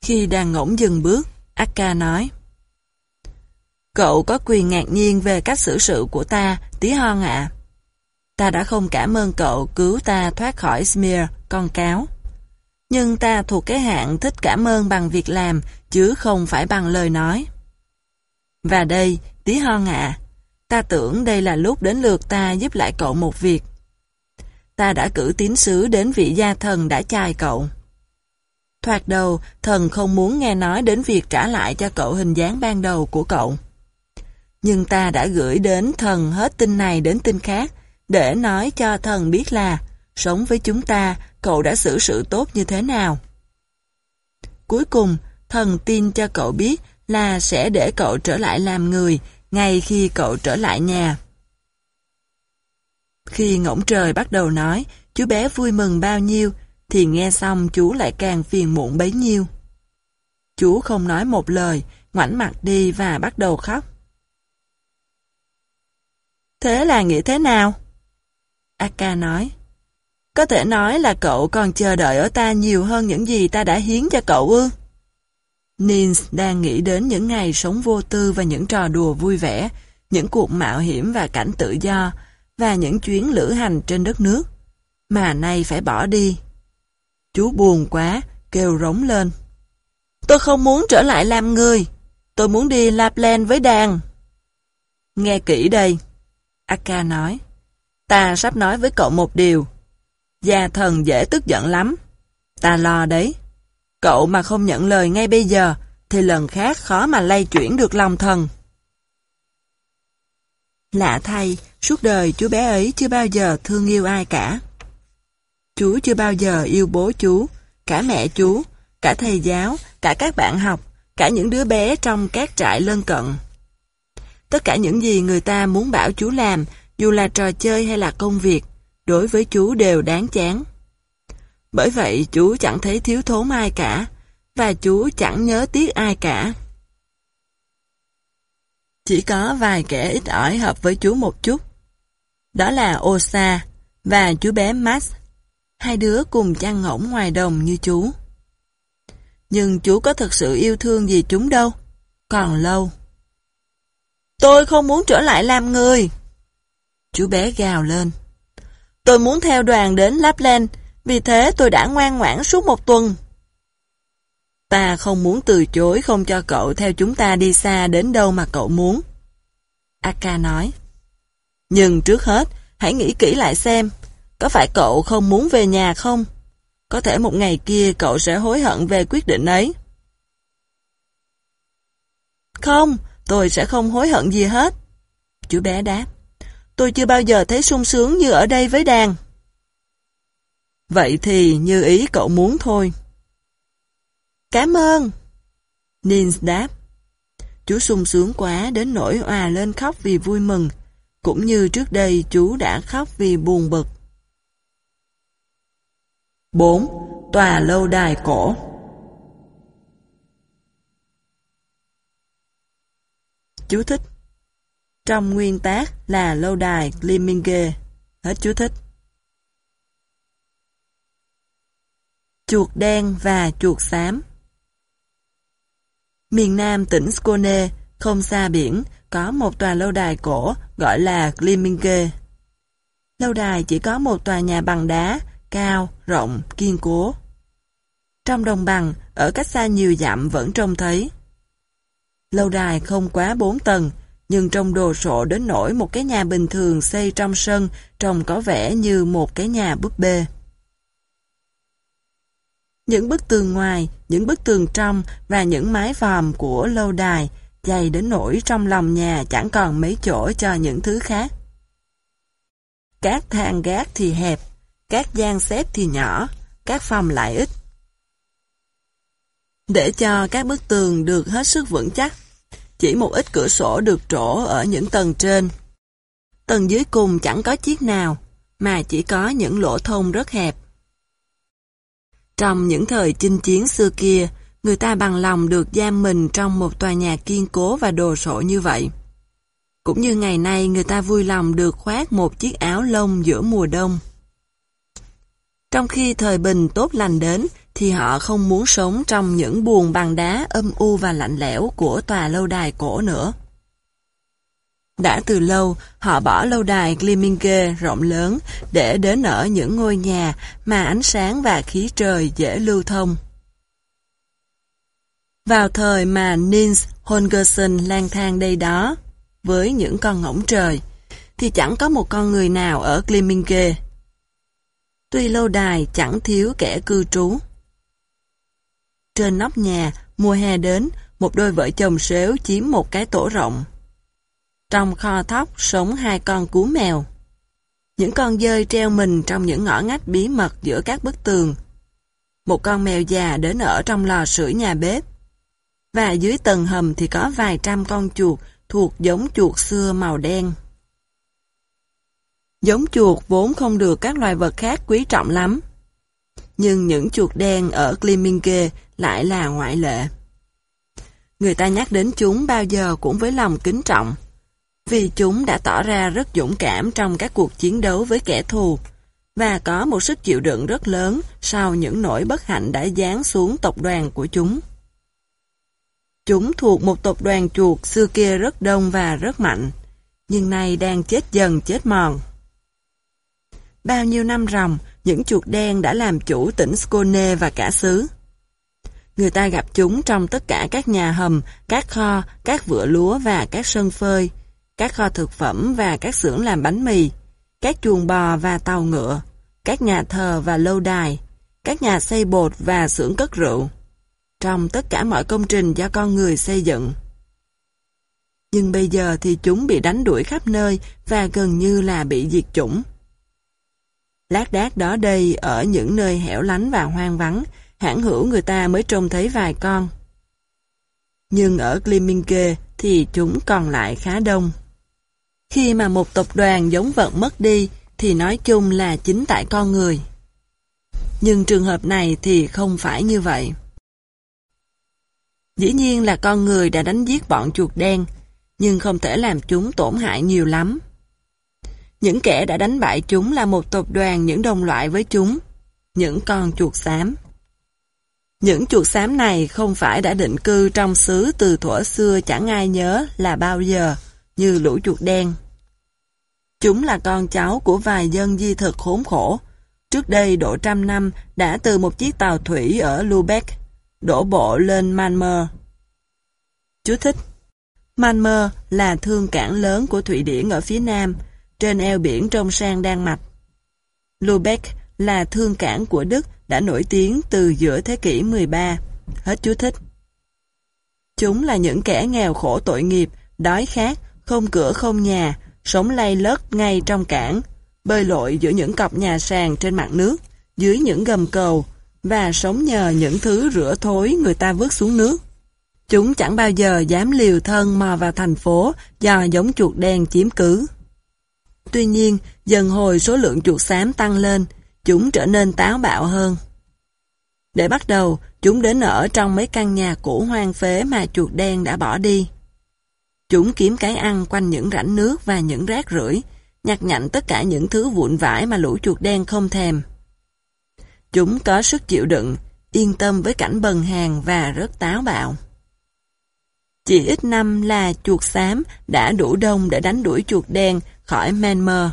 Khi đàn ngỗng dừng bước, Akka nói Cậu có quyền ngạc nhiên về cách xử sự của ta, tí hon ạ. Ta đã không cảm ơn cậu cứu ta thoát khỏi Smear, con cáo. Nhưng ta thuộc cái hạng thích cảm ơn bằng việc làm, chứ không phải bằng lời nói. Và đây, tí hon ạ, ta tưởng đây là lúc đến lượt ta giúp lại cậu một việc. Ta đã cử tín sứ đến vị gia thần đã chài cậu. Thoạt đầu, thần không muốn nghe nói đến việc trả lại cho cậu hình dáng ban đầu của cậu. Nhưng ta đã gửi đến thần hết tin này đến tin khác, để nói cho thần biết là, sống với chúng ta, cậu đã xử sự tốt như thế nào. Cuối cùng, thần tin cho cậu biết là sẽ để cậu trở lại làm người, ngay khi cậu trở lại nhà. Khi ngỗng trời bắt đầu nói, chú bé vui mừng bao nhiêu, thì nghe xong chú lại càng phiền muộn bấy nhiêu. Chú không nói một lời, ngoảnh mặt đi và bắt đầu khóc. Thế là nghĩ thế nào? Aka nói. Có thể nói là cậu còn chờ đợi ở ta nhiều hơn những gì ta đã hiến cho cậu ư? Nins đang nghĩ đến những ngày sống vô tư và những trò đùa vui vẻ, những cuộc mạo hiểm và cảnh tự do, và những chuyến lữ hành trên đất nước, mà nay phải bỏ đi. Chú buồn quá, kêu rống lên. Tôi không muốn trở lại làm người, tôi muốn đi Lapland với đàn. Nghe kỹ đây, Akka nói. Ta sắp nói với cậu một điều. Gia thần dễ tức giận lắm. Ta lo đấy. Cậu mà không nhận lời ngay bây giờ, thì lần khác khó mà lay chuyển được lòng thần. Lạ thay, suốt đời chú bé ấy chưa bao giờ thương yêu ai cả. Chú chưa bao giờ yêu bố chú, cả mẹ chú, cả thầy giáo, cả các bạn học, cả những đứa bé trong các trại lân cận. Tất cả những gì người ta muốn bảo chú làm, dù là trò chơi hay là công việc, đối với chú đều đáng chán. Bởi vậy chú chẳng thấy thiếu thốn ai cả, và chú chẳng nhớ tiếc ai cả. Chỉ có vài kẻ ít ỏi hợp với chú một chút. Đó là Osa và chú bé Max. Hai đứa cùng chăn ngỗng ngoài đồng như chú. Nhưng chú có thực sự yêu thương gì chúng đâu. Còn lâu. Tôi không muốn trở lại làm người. Chú bé gào lên. Tôi muốn theo đoàn đến Lapland, vì thế tôi đã ngoan ngoãn suốt một tuần. Ta không muốn từ chối không cho cậu theo chúng ta đi xa đến đâu mà cậu muốn. Aka nói. Nhưng trước hết, hãy nghĩ kỹ lại xem, có phải cậu không muốn về nhà không? Có thể một ngày kia cậu sẽ hối hận về quyết định ấy. Không, tôi sẽ không hối hận gì hết. Chú bé đáp. Tôi chưa bao giờ thấy sung sướng như ở đây với đàn. Vậy thì như ý cậu muốn thôi. Cảm ơn. Nins đáp. Chú sung sướng quá đến nỗi hòa lên khóc vì vui mừng, cũng như trước đây chú đã khóc vì buồn bực. 4. Tòa lâu đài cổ Chú thích Trong nguyên tác là lâu đài Gliminge Hết chú thích Chuột đen và chuột xám Miền nam tỉnh Skåne, không xa biển, có một tòa lâu đài cổ gọi là Glimminge. Lâu đài chỉ có một tòa nhà bằng đá, cao, rộng, kiên cố. Trong đồng bằng, ở cách xa nhiều dặm vẫn trông thấy. Lâu đài không quá 4 tầng, nhưng trông đồ sộ đến nỗi một cái nhà bình thường xây trong sân trông có vẻ như một cái nhà búp bê. Những bức tường ngoài, những bức tường trong và những mái vòm của lâu đài dày đến nỗi trong lòng nhà chẳng còn mấy chỗ cho những thứ khác. Các thang gác thì hẹp, các gian xếp thì nhỏ, các phòng lại ít. Để cho các bức tường được hết sức vững chắc, chỉ một ít cửa sổ được trổ ở những tầng trên. Tầng dưới cùng chẳng có chiếc nào, mà chỉ có những lỗ thông rất hẹp. Trong những thời chinh chiến xưa kia, người ta bằng lòng được giam mình trong một tòa nhà kiên cố và đồ sộ như vậy. Cũng như ngày nay người ta vui lòng được khoác một chiếc áo lông giữa mùa đông. Trong khi thời bình tốt lành đến, thì họ không muốn sống trong những buồng bằng đá âm u và lạnh lẽo của tòa lâu đài cổ nữa. Đã từ lâu, họ bỏ lâu đài Gliminge rộng lớn để đến ở những ngôi nhà mà ánh sáng và khí trời dễ lưu thông. Vào thời mà Nils Holgersen lang thang đây đó, với những con ngỗng trời, thì chẳng có một con người nào ở Gliminge. Tuy lâu đài chẳng thiếu kẻ cư trú. Trên nóc nhà, mùa hè đến, một đôi vợ chồng xếu chiếm một cái tổ rộng. Trong kho thóc sống hai con cú mèo. Những con dơi treo mình trong những ngõ ngách bí mật giữa các bức tường. Một con mèo già đến ở trong lò sưởi nhà bếp. Và dưới tầng hầm thì có vài trăm con chuột thuộc giống chuột xưa màu đen. Giống chuột vốn không được các loài vật khác quý trọng lắm. Nhưng những chuột đen ở Kliminke lại là ngoại lệ. Người ta nhắc đến chúng bao giờ cũng với lòng kính trọng, vì chúng đã tỏ ra rất dũng cảm trong các cuộc chiến đấu với kẻ thù, và có một sức chịu đựng rất lớn sau những nỗi bất hạnh đã giáng xuống tộc đoàn của chúng. Chúng thuộc một tộc đoàn chuột xưa kia rất đông và rất mạnh, nhưng nay đang chết dần chết mòn. Bao nhiêu năm ròng, những chuột đen đã làm chủ tỉnh Skone và cả xứ. Người ta gặp chúng trong tất cả các nhà hầm, các kho, các vựa lúa và các sân phơi, các kho thực phẩm và các xưởng làm bánh mì, các chuồng bò và tàu ngựa, các nhà thờ và lâu đài, các nhà xây bột và xưởng cất rượu, trong tất cả mọi công trình do con người xây dựng. Nhưng bây giờ thì chúng bị đánh đuổi khắp nơi và gần như là bị diệt chủng. Lát đác đó đây ở những nơi hẻo lánh và hoang vắng, hãng hữu người ta mới trông thấy vài con. Nhưng ở Kliminke thì chúng còn lại khá đông. Khi mà một tập đoàn giống vật mất đi thì nói chung là chính tại con người. Nhưng trường hợp này thì không phải như vậy. Dĩ nhiên là con người đã đánh giết bọn chuột đen, nhưng không thể làm chúng tổn hại nhiều lắm. Những kẻ đã đánh bại chúng là một tộc đoàn những đồng loại với chúng, những con chuột xám. Những chuột xám này không phải đã định cư trong xứ từ thuở xưa chẳng ai nhớ là bao giờ, như lũ chuột đen. Chúng là con cháu của vài dân di thực khốn khổ. Trước đây độ trăm năm đã từ một chiếc tàu thủy ở Lubeck đổ bộ lên Malmö. Chú thích Malmö là thương cảng lớn của Thụy Điển ở phía nam, trên eo biển trong sang Đan Mạch. Lubeck là thương cảng của Đức đã nổi tiếng từ giữa thế kỷ 13. Hết chú thích. Chúng là những kẻ nghèo khổ tội nghiệp, đói khát, không cửa không nhà, sống lay lất ngay trong cảng, bơi lội giữa những cọc nhà sàn trên mặt nước, dưới những gầm cầu, và sống nhờ những thứ rửa thối người ta vứt xuống nước. Chúng chẳng bao giờ dám liều thân mò vào thành phố do giống chuột đen chiếm cứ. Tuy nhiên, dần hồi số lượng chuột xám tăng lên, chúng trở nên táo bạo hơn. Để bắt đầu, chúng đến ở trong mấy căn nhà cũ hoang phế mà chuột đen đã bỏ đi. Chúng kiếm cái ăn quanh những rãnh nước và những rác rưởi, nhặt nhạnh tất cả những thứ vụn vải mà lũ chuột đen không thèm. Chúng có sức chịu đựng, yên tâm với cảnh bần hàng và rất táo bạo. Chỉ ít năm là chuột xám đã đủ đông để đánh đuổi chuột đen khỏi manmer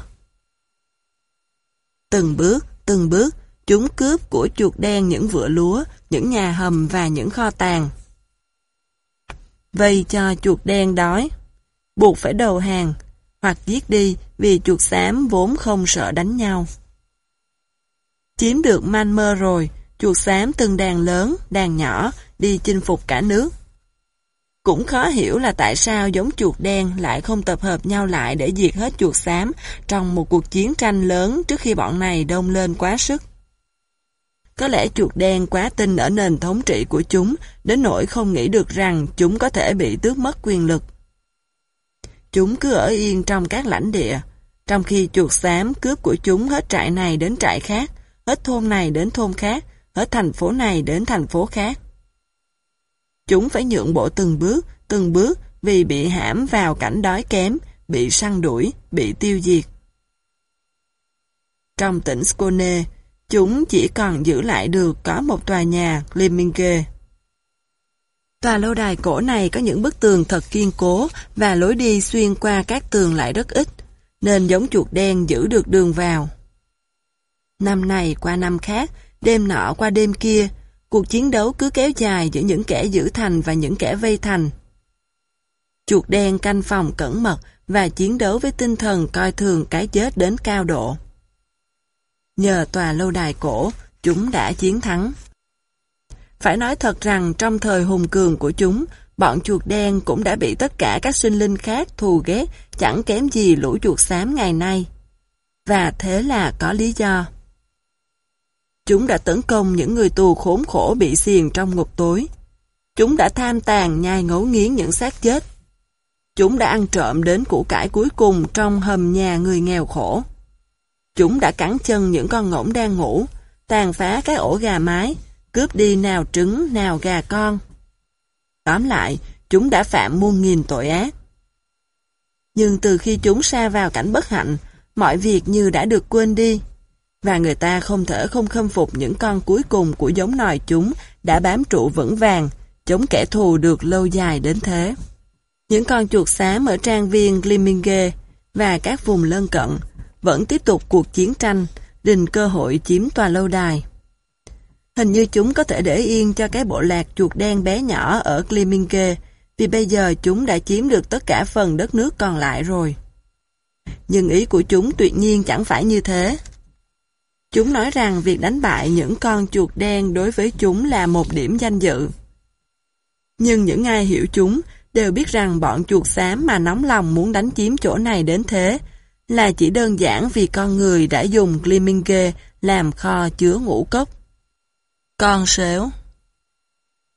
Từng bước, từng bước, chúng cướp của chuột đen những vựa lúa, những nhà hầm và những kho tàng. Vây cho chuột đen đói. buộc phải đầu hàng, hoặc giết đi vì chuột xám vốn không sợ đánh nhau. Chiếm được man mơ rồi, chuột xám từng đàn lớn, đàn nhỏ, đi chinh phục cả nước. Cũng khó hiểu là tại sao giống chuột đen lại không tập hợp nhau lại để diệt hết chuột xám trong một cuộc chiến tranh lớn trước khi bọn này đông lên quá sức. Có lẽ chuột đen quá tin ở nền thống trị của chúng, đến nỗi không nghĩ được rằng chúng có thể bị tước mất quyền lực. Chúng cứ ở yên trong các lãnh địa, trong khi chuột xám cướp của chúng hết trại này đến trại khác, hết thôn này đến thôn khác, hết thành phố này đến thành phố khác. Chúng phải nhượng bộ từng bước, từng bước vì bị hãm vào cảnh đói kém, bị săn đuổi, bị tiêu diệt. Trong tỉnh Skone, chúng chỉ còn giữ lại được có một tòa nhà Gliminge. Tòa lâu đài cổ này có những bức tường thật kiên cố và lối đi xuyên qua các tường lại rất ít, nên giống chuột đen giữ được đường vào. Năm này qua năm khác, đêm nọ qua đêm kia, cuộc chiến đấu cứ kéo dài giữa những kẻ giữ thành và những kẻ vây thành. Chuột đen canh phòng cẩn mật và chiến đấu với tinh thần coi thường cái chết đến cao độ. Nhờ tòa lâu đài cổ, chúng đã chiến thắng. Phải nói thật rằng trong thời hùng cường của chúng, bọn chuột đen cũng đã bị tất cả các sinh linh khác thù ghét chẳng kém gì lũ chuột xám ngày nay. Và thế là có lý do. Chúng đã tấn công những người tù khốn khổ bị xiềng trong ngục tối. Chúng đã tham tàn nhai ngấu nghiến những xác chết. Chúng đã ăn trộm đến củ cải cuối cùng trong hầm nhà người nghèo khổ. Chúng đã cắn chân những con ngỗng đang ngủ, tàn phá các ổ gà mái, cướp đi nào trứng, nào gà con. Tóm lại, chúng đã phạm muôn nghìn tội ác. Nhưng từ khi chúng xa vào cảnh bất hạnh, mọi việc như đã được quên đi. Và người ta không thể không khâm phục những con cuối cùng của giống nòi chúng đã bám trụ vững vàng, chống kẻ thù được lâu dài đến thế. Những con chuột xám ở trang viên Gliminge và các vùng lân cận vẫn tiếp tục cuộc chiến tranh, đình cơ hội chiếm tòa lâu đài. Hình như chúng có thể để yên cho cái bộ lạc chuột đen bé nhỏ ở Kliminke vì bây giờ chúng đã chiếm được tất cả phần đất nước còn lại rồi. Nhưng ý của chúng tuyệt nhiên chẳng phải như thế. Chúng nói rằng việc đánh bại những con chuột đen đối với chúng là một điểm danh dự. Nhưng những ai hiểu chúng đều biết rằng bọn chuột xám mà nóng lòng muốn đánh chiếm chỗ này đến thế là chỉ đơn giản vì con người đã dùng Gliminge làm kho chứa ngũ cốc. Con sếu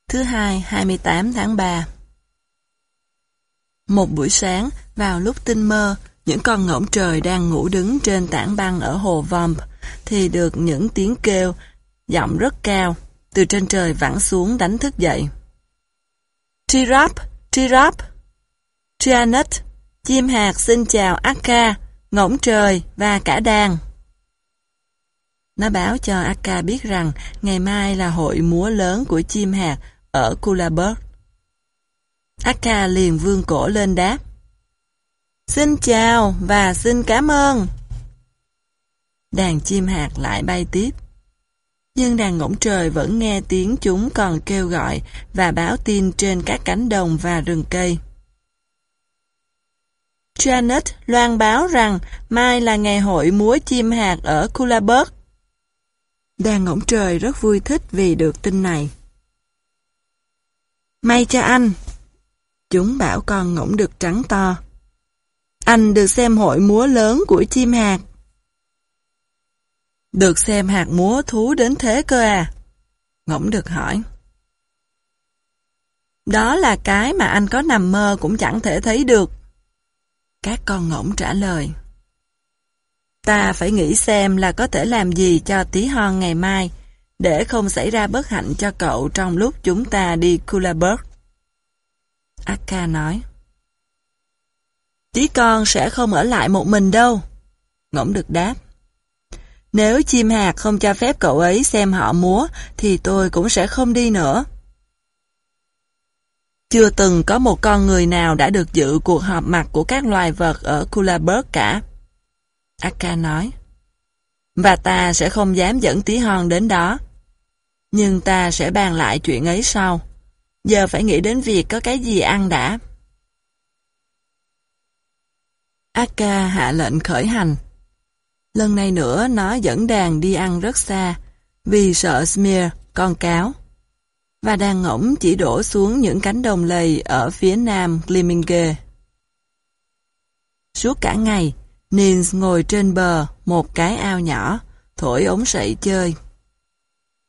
Thứ hai, 28 tháng 3 Một buổi sáng, vào lúc tinh mơ, những con ngỗng trời đang ngủ đứng trên tảng băng ở hồ Vomp, thì được những tiếng kêu, giọng rất cao, từ trên trời vẳng xuống đánh thức dậy. Tirap, Tirap, Trianet, chim hạt xin chào Akka, ngỗng trời và cả đàn. Nó báo cho Akka biết rằng ngày mai là hội múa lớn của chim hạt ở Kulaberg. Akka liền vương cổ lên đáp. Xin chào và xin cảm ơn. Đàn chim hạt lại bay tiếp. Nhưng đàn ngỗng trời vẫn nghe tiếng chúng còn kêu gọi và báo tin trên các cánh đồng và rừng cây. Janet loan báo rằng mai là ngày hội múa chim hạt ở Kulaberg. Đàn ngỗng trời rất vui thích vì được tin này. May cho anh. Chúng bảo con ngỗng được trắng to. Anh được xem hội múa lớn của chim hạt. Được xem hạt múa thú đến thế cơ à? Ngỗng được hỏi. Đó là cái mà anh có nằm mơ cũng chẳng thể thấy được. Các con ngỗng trả lời. Ta phải nghĩ xem là có thể làm gì cho tí hon ngày mai, để không xảy ra bất hạnh cho cậu trong lúc chúng ta đi Kulaberg. Akka nói. Tí con sẽ không ở lại một mình đâu. Ngỗng được đáp. Nếu chim hạt không cho phép cậu ấy xem họ múa, thì tôi cũng sẽ không đi nữa. Chưa từng có một con người nào đã được dự cuộc họp mặt của các loài vật ở Kulaberg cả. Akka nói. Và ta sẽ không dám dẫn tí hon đến đó. Nhưng ta sẽ bàn lại chuyện ấy sau. Giờ phải nghĩ đến việc có cái gì ăn đã. Akka hạ lệnh khởi hành. Lần này nữa nó dẫn đàn đi ăn rất xa, vì sợ Smear, con cáo. Và đàn ngỗng chỉ đổ xuống những cánh đồng lầy ở phía nam Gliminge. Suốt cả ngày, Nils ngồi trên bờ một cái ao nhỏ, thổi ống sậy chơi.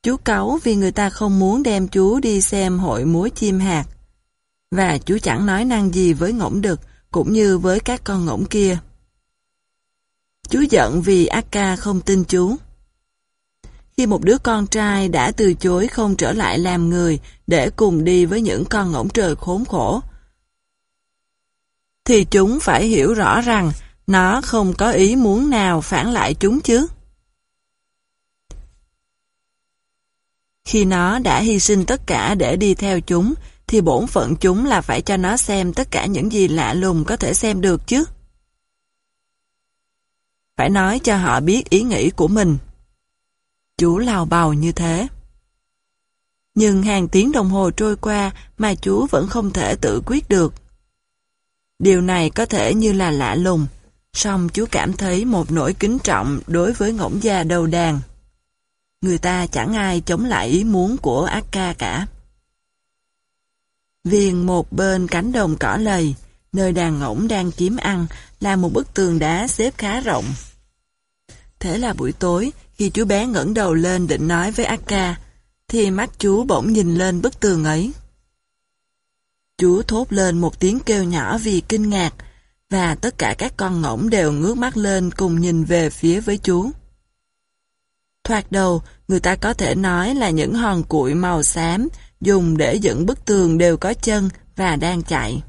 Chú cáu vì người ta không muốn đem chú đi xem hội múa chim hạt. Và chú chẳng nói năng gì với ngỗng đực, cũng như với các con ngỗng kia. Chú giận vì Akka không tin chú. Khi một đứa con trai đã từ chối không trở lại làm người để cùng đi với những con ngỗng trời khốn khổ, thì chúng phải hiểu rõ rằng nó không có ý muốn nào phản lại chúng chứ. Khi nó đã hy sinh tất cả để đi theo chúng, thì bổn phận chúng là phải cho nó xem tất cả những gì lạ lùng có thể xem được chứ. Phải nói cho họ biết ý nghĩ của mình. Chú lào bào như thế. Nhưng hàng tiếng đồng hồ trôi qua mà chú vẫn không thể tự quyết được. Điều này có thể như là lạ lùng, song chú cảm thấy một nỗi kính trọng đối với ngỗng già đầu đàn. Người ta chẳng ai chống lại ý muốn của Akka cả. Viền một bên cánh đồng cỏ lầy, nơi đàn ngỗng đang kiếm ăn, là một bức tường đá xếp khá rộng. Thế là buổi tối, khi chú bé ngẩng đầu lên định nói với Akka, thì mắt chú bỗng nhìn lên bức tường ấy. Chú thốt lên một tiếng kêu nhỏ vì kinh ngạc, và tất cả các con ngỗng đều ngước mắt lên cùng nhìn về phía với chú. Thoạt đầu, người ta có thể nói là những hòn cuội màu xám dùng để dựng bức tường đều có chân và đang chạy.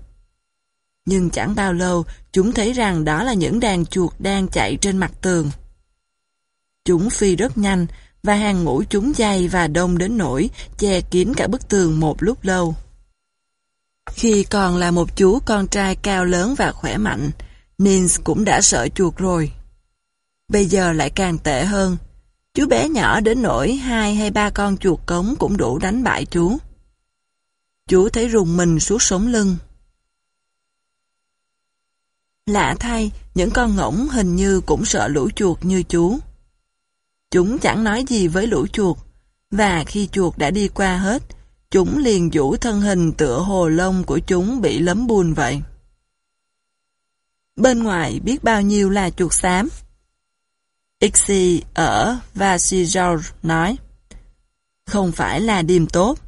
Nhưng chẳng bao lâu, chúng thấy rằng đó là những đàn chuột đang chạy trên mặt tường. Chúng phi rất nhanh, và hàng ngũ chúng dày và đông đến nỗi che kín cả bức tường một lúc lâu. Khi còn là một chú con trai cao lớn và khỏe mạnh, Nins cũng đã sợ chuột rồi. Bây giờ lại càng tệ hơn. Chú bé nhỏ đến nỗi hai hay ba con chuột cống cũng đủ đánh bại chú. Chú thấy rùng mình suốt sống lưng. Lạ thay, những con ngỗng hình như cũng sợ lũ chuột như chú. Chúng chẳng nói gì với lũ chuột, và khi chuột đã đi qua hết, chúng liền vũ thân hình tựa hồ lông của chúng bị lấm bùn vậy. Bên ngoài biết bao nhiêu là chuột xám. Ixi ở Vasijor nói, không phải là điềm tốt.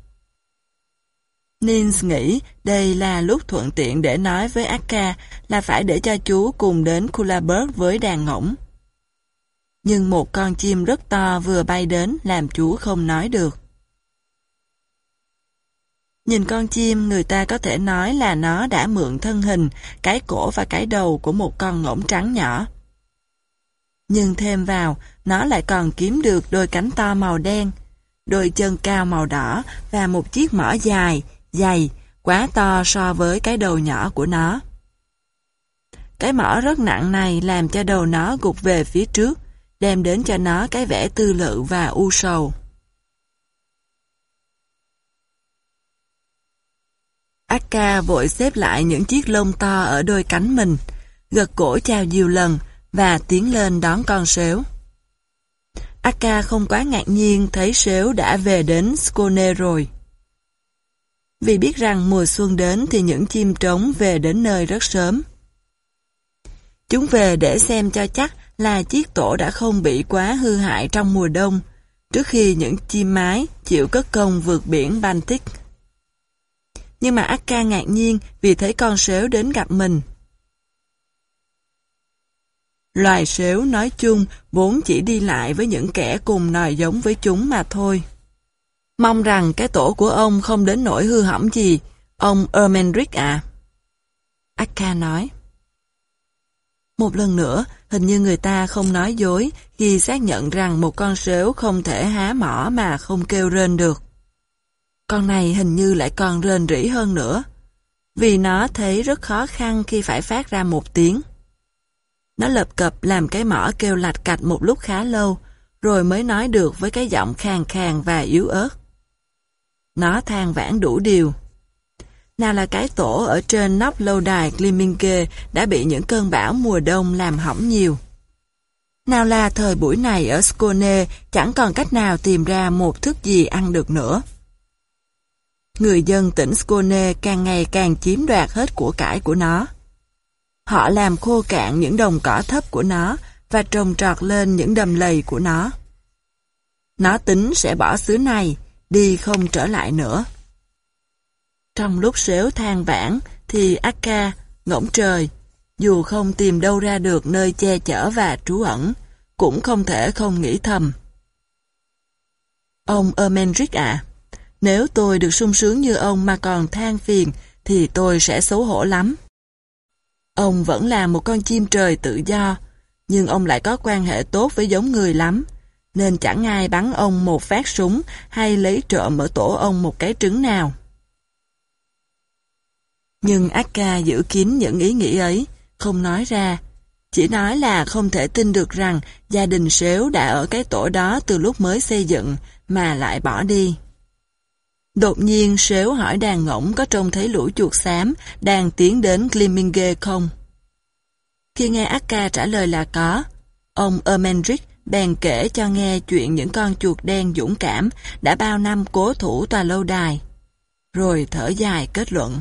Nins nghĩ đây là lúc thuận tiện để nói với Akka là phải để cho chú cùng đến Kulaberg với đàn ngỗng. Nhưng một con chim rất to vừa bay đến làm chú không nói được. Nhìn con chim, người ta có thể nói là nó đã mượn thân hình, cái cổ và cái đầu của một con ngỗng trắng nhỏ. Nhưng thêm vào, nó lại còn kiếm được đôi cánh to màu đen, đôi chân cao màu đỏ và một chiếc mỏ dài, dày, quá to so với cái đầu nhỏ của nó. Cái mỏ rất nặng này làm cho đầu nó gục về phía trước, đem đến cho nó cái vẻ tư lự và u sầu. Akka vội xếp lại những chiếc lông to ở đôi cánh mình, gật cổ chào nhiều lần và tiến lên đón con sếu. Akka không quá ngạc nhiên thấy sếu đã về đến Skone rồi. Vì biết rằng mùa xuân đến thì những chim trống về đến nơi rất sớm. Chúng về để xem cho chắc là chiếc tổ đã không bị quá hư hại trong mùa đông, trước khi những chim mái chịu cất công vượt biển Baltic. Nhưng mà Akka ngạc nhiên vì thấy con sếu đến gặp mình. Loài sếu nói chung vốn chỉ đi lại với những kẻ cùng nòi giống với chúng mà thôi. Mong rằng cái tổ của ông không đến nỗi hư hỏng gì, ông Ermenric à. Akka nói. Một lần nữa, hình như người ta không nói dối khi xác nhận rằng một con sếu không thể há mỏ mà không kêu rên được. Con này hình như lại còn rên rỉ hơn nữa, vì nó thấy rất khó khăn khi phải phát ra một tiếng. Nó lập cập làm cái mỏ kêu lạch cạch một lúc khá lâu, rồi mới nói được với cái giọng khàn khàn và yếu ớt. Nó than vãn đủ điều. Nào là cái tổ ở trên nóc lâu đài Gliminge đã bị những cơn bão mùa đông làm hỏng nhiều. Nào là thời buổi này ở Skone chẳng còn cách nào tìm ra một thức gì ăn được nữa. Người dân tỉnh Skone càng ngày càng chiếm đoạt hết của cải của nó. Họ làm khô cạn những đồng cỏ thấp của nó và trồng trọt lên những đầm lầy của nó. Nó tính sẽ bỏ xứ này, đi không trở lại nữa. Trong lúc xéo than vãn thì Akka ngỗng trời, dù không tìm đâu ra được nơi che chở và trú ẩn, cũng không thể không nghĩ thầm. Ông Ermenric ạ, nếu tôi được sung sướng như ông mà còn than phiền, thì tôi sẽ xấu hổ lắm. Ông vẫn là một con chim trời tự do, nhưng ông lại có quan hệ tốt với giống người lắm, nên chẳng ai bắn ông một phát súng hay lấy trộm ở tổ ông một cái trứng nào. Nhưng Akka giữ kín những ý nghĩ ấy, không nói ra. Chỉ nói là không thể tin được rằng gia đình Sếu đã ở cái tổ đó từ lúc mới xây dựng, mà lại bỏ đi. Đột nhiên Sếu hỏi đàn ngỗng có trông thấy lũ chuột xám đang tiến đến Gliminge không? Khi nghe Akka trả lời là có, ông Ermendrick bèn kể cho nghe chuyện những con chuột đen dũng cảm đã bao năm cố thủ tòa lâu đài. Rồi thở dài kết luận.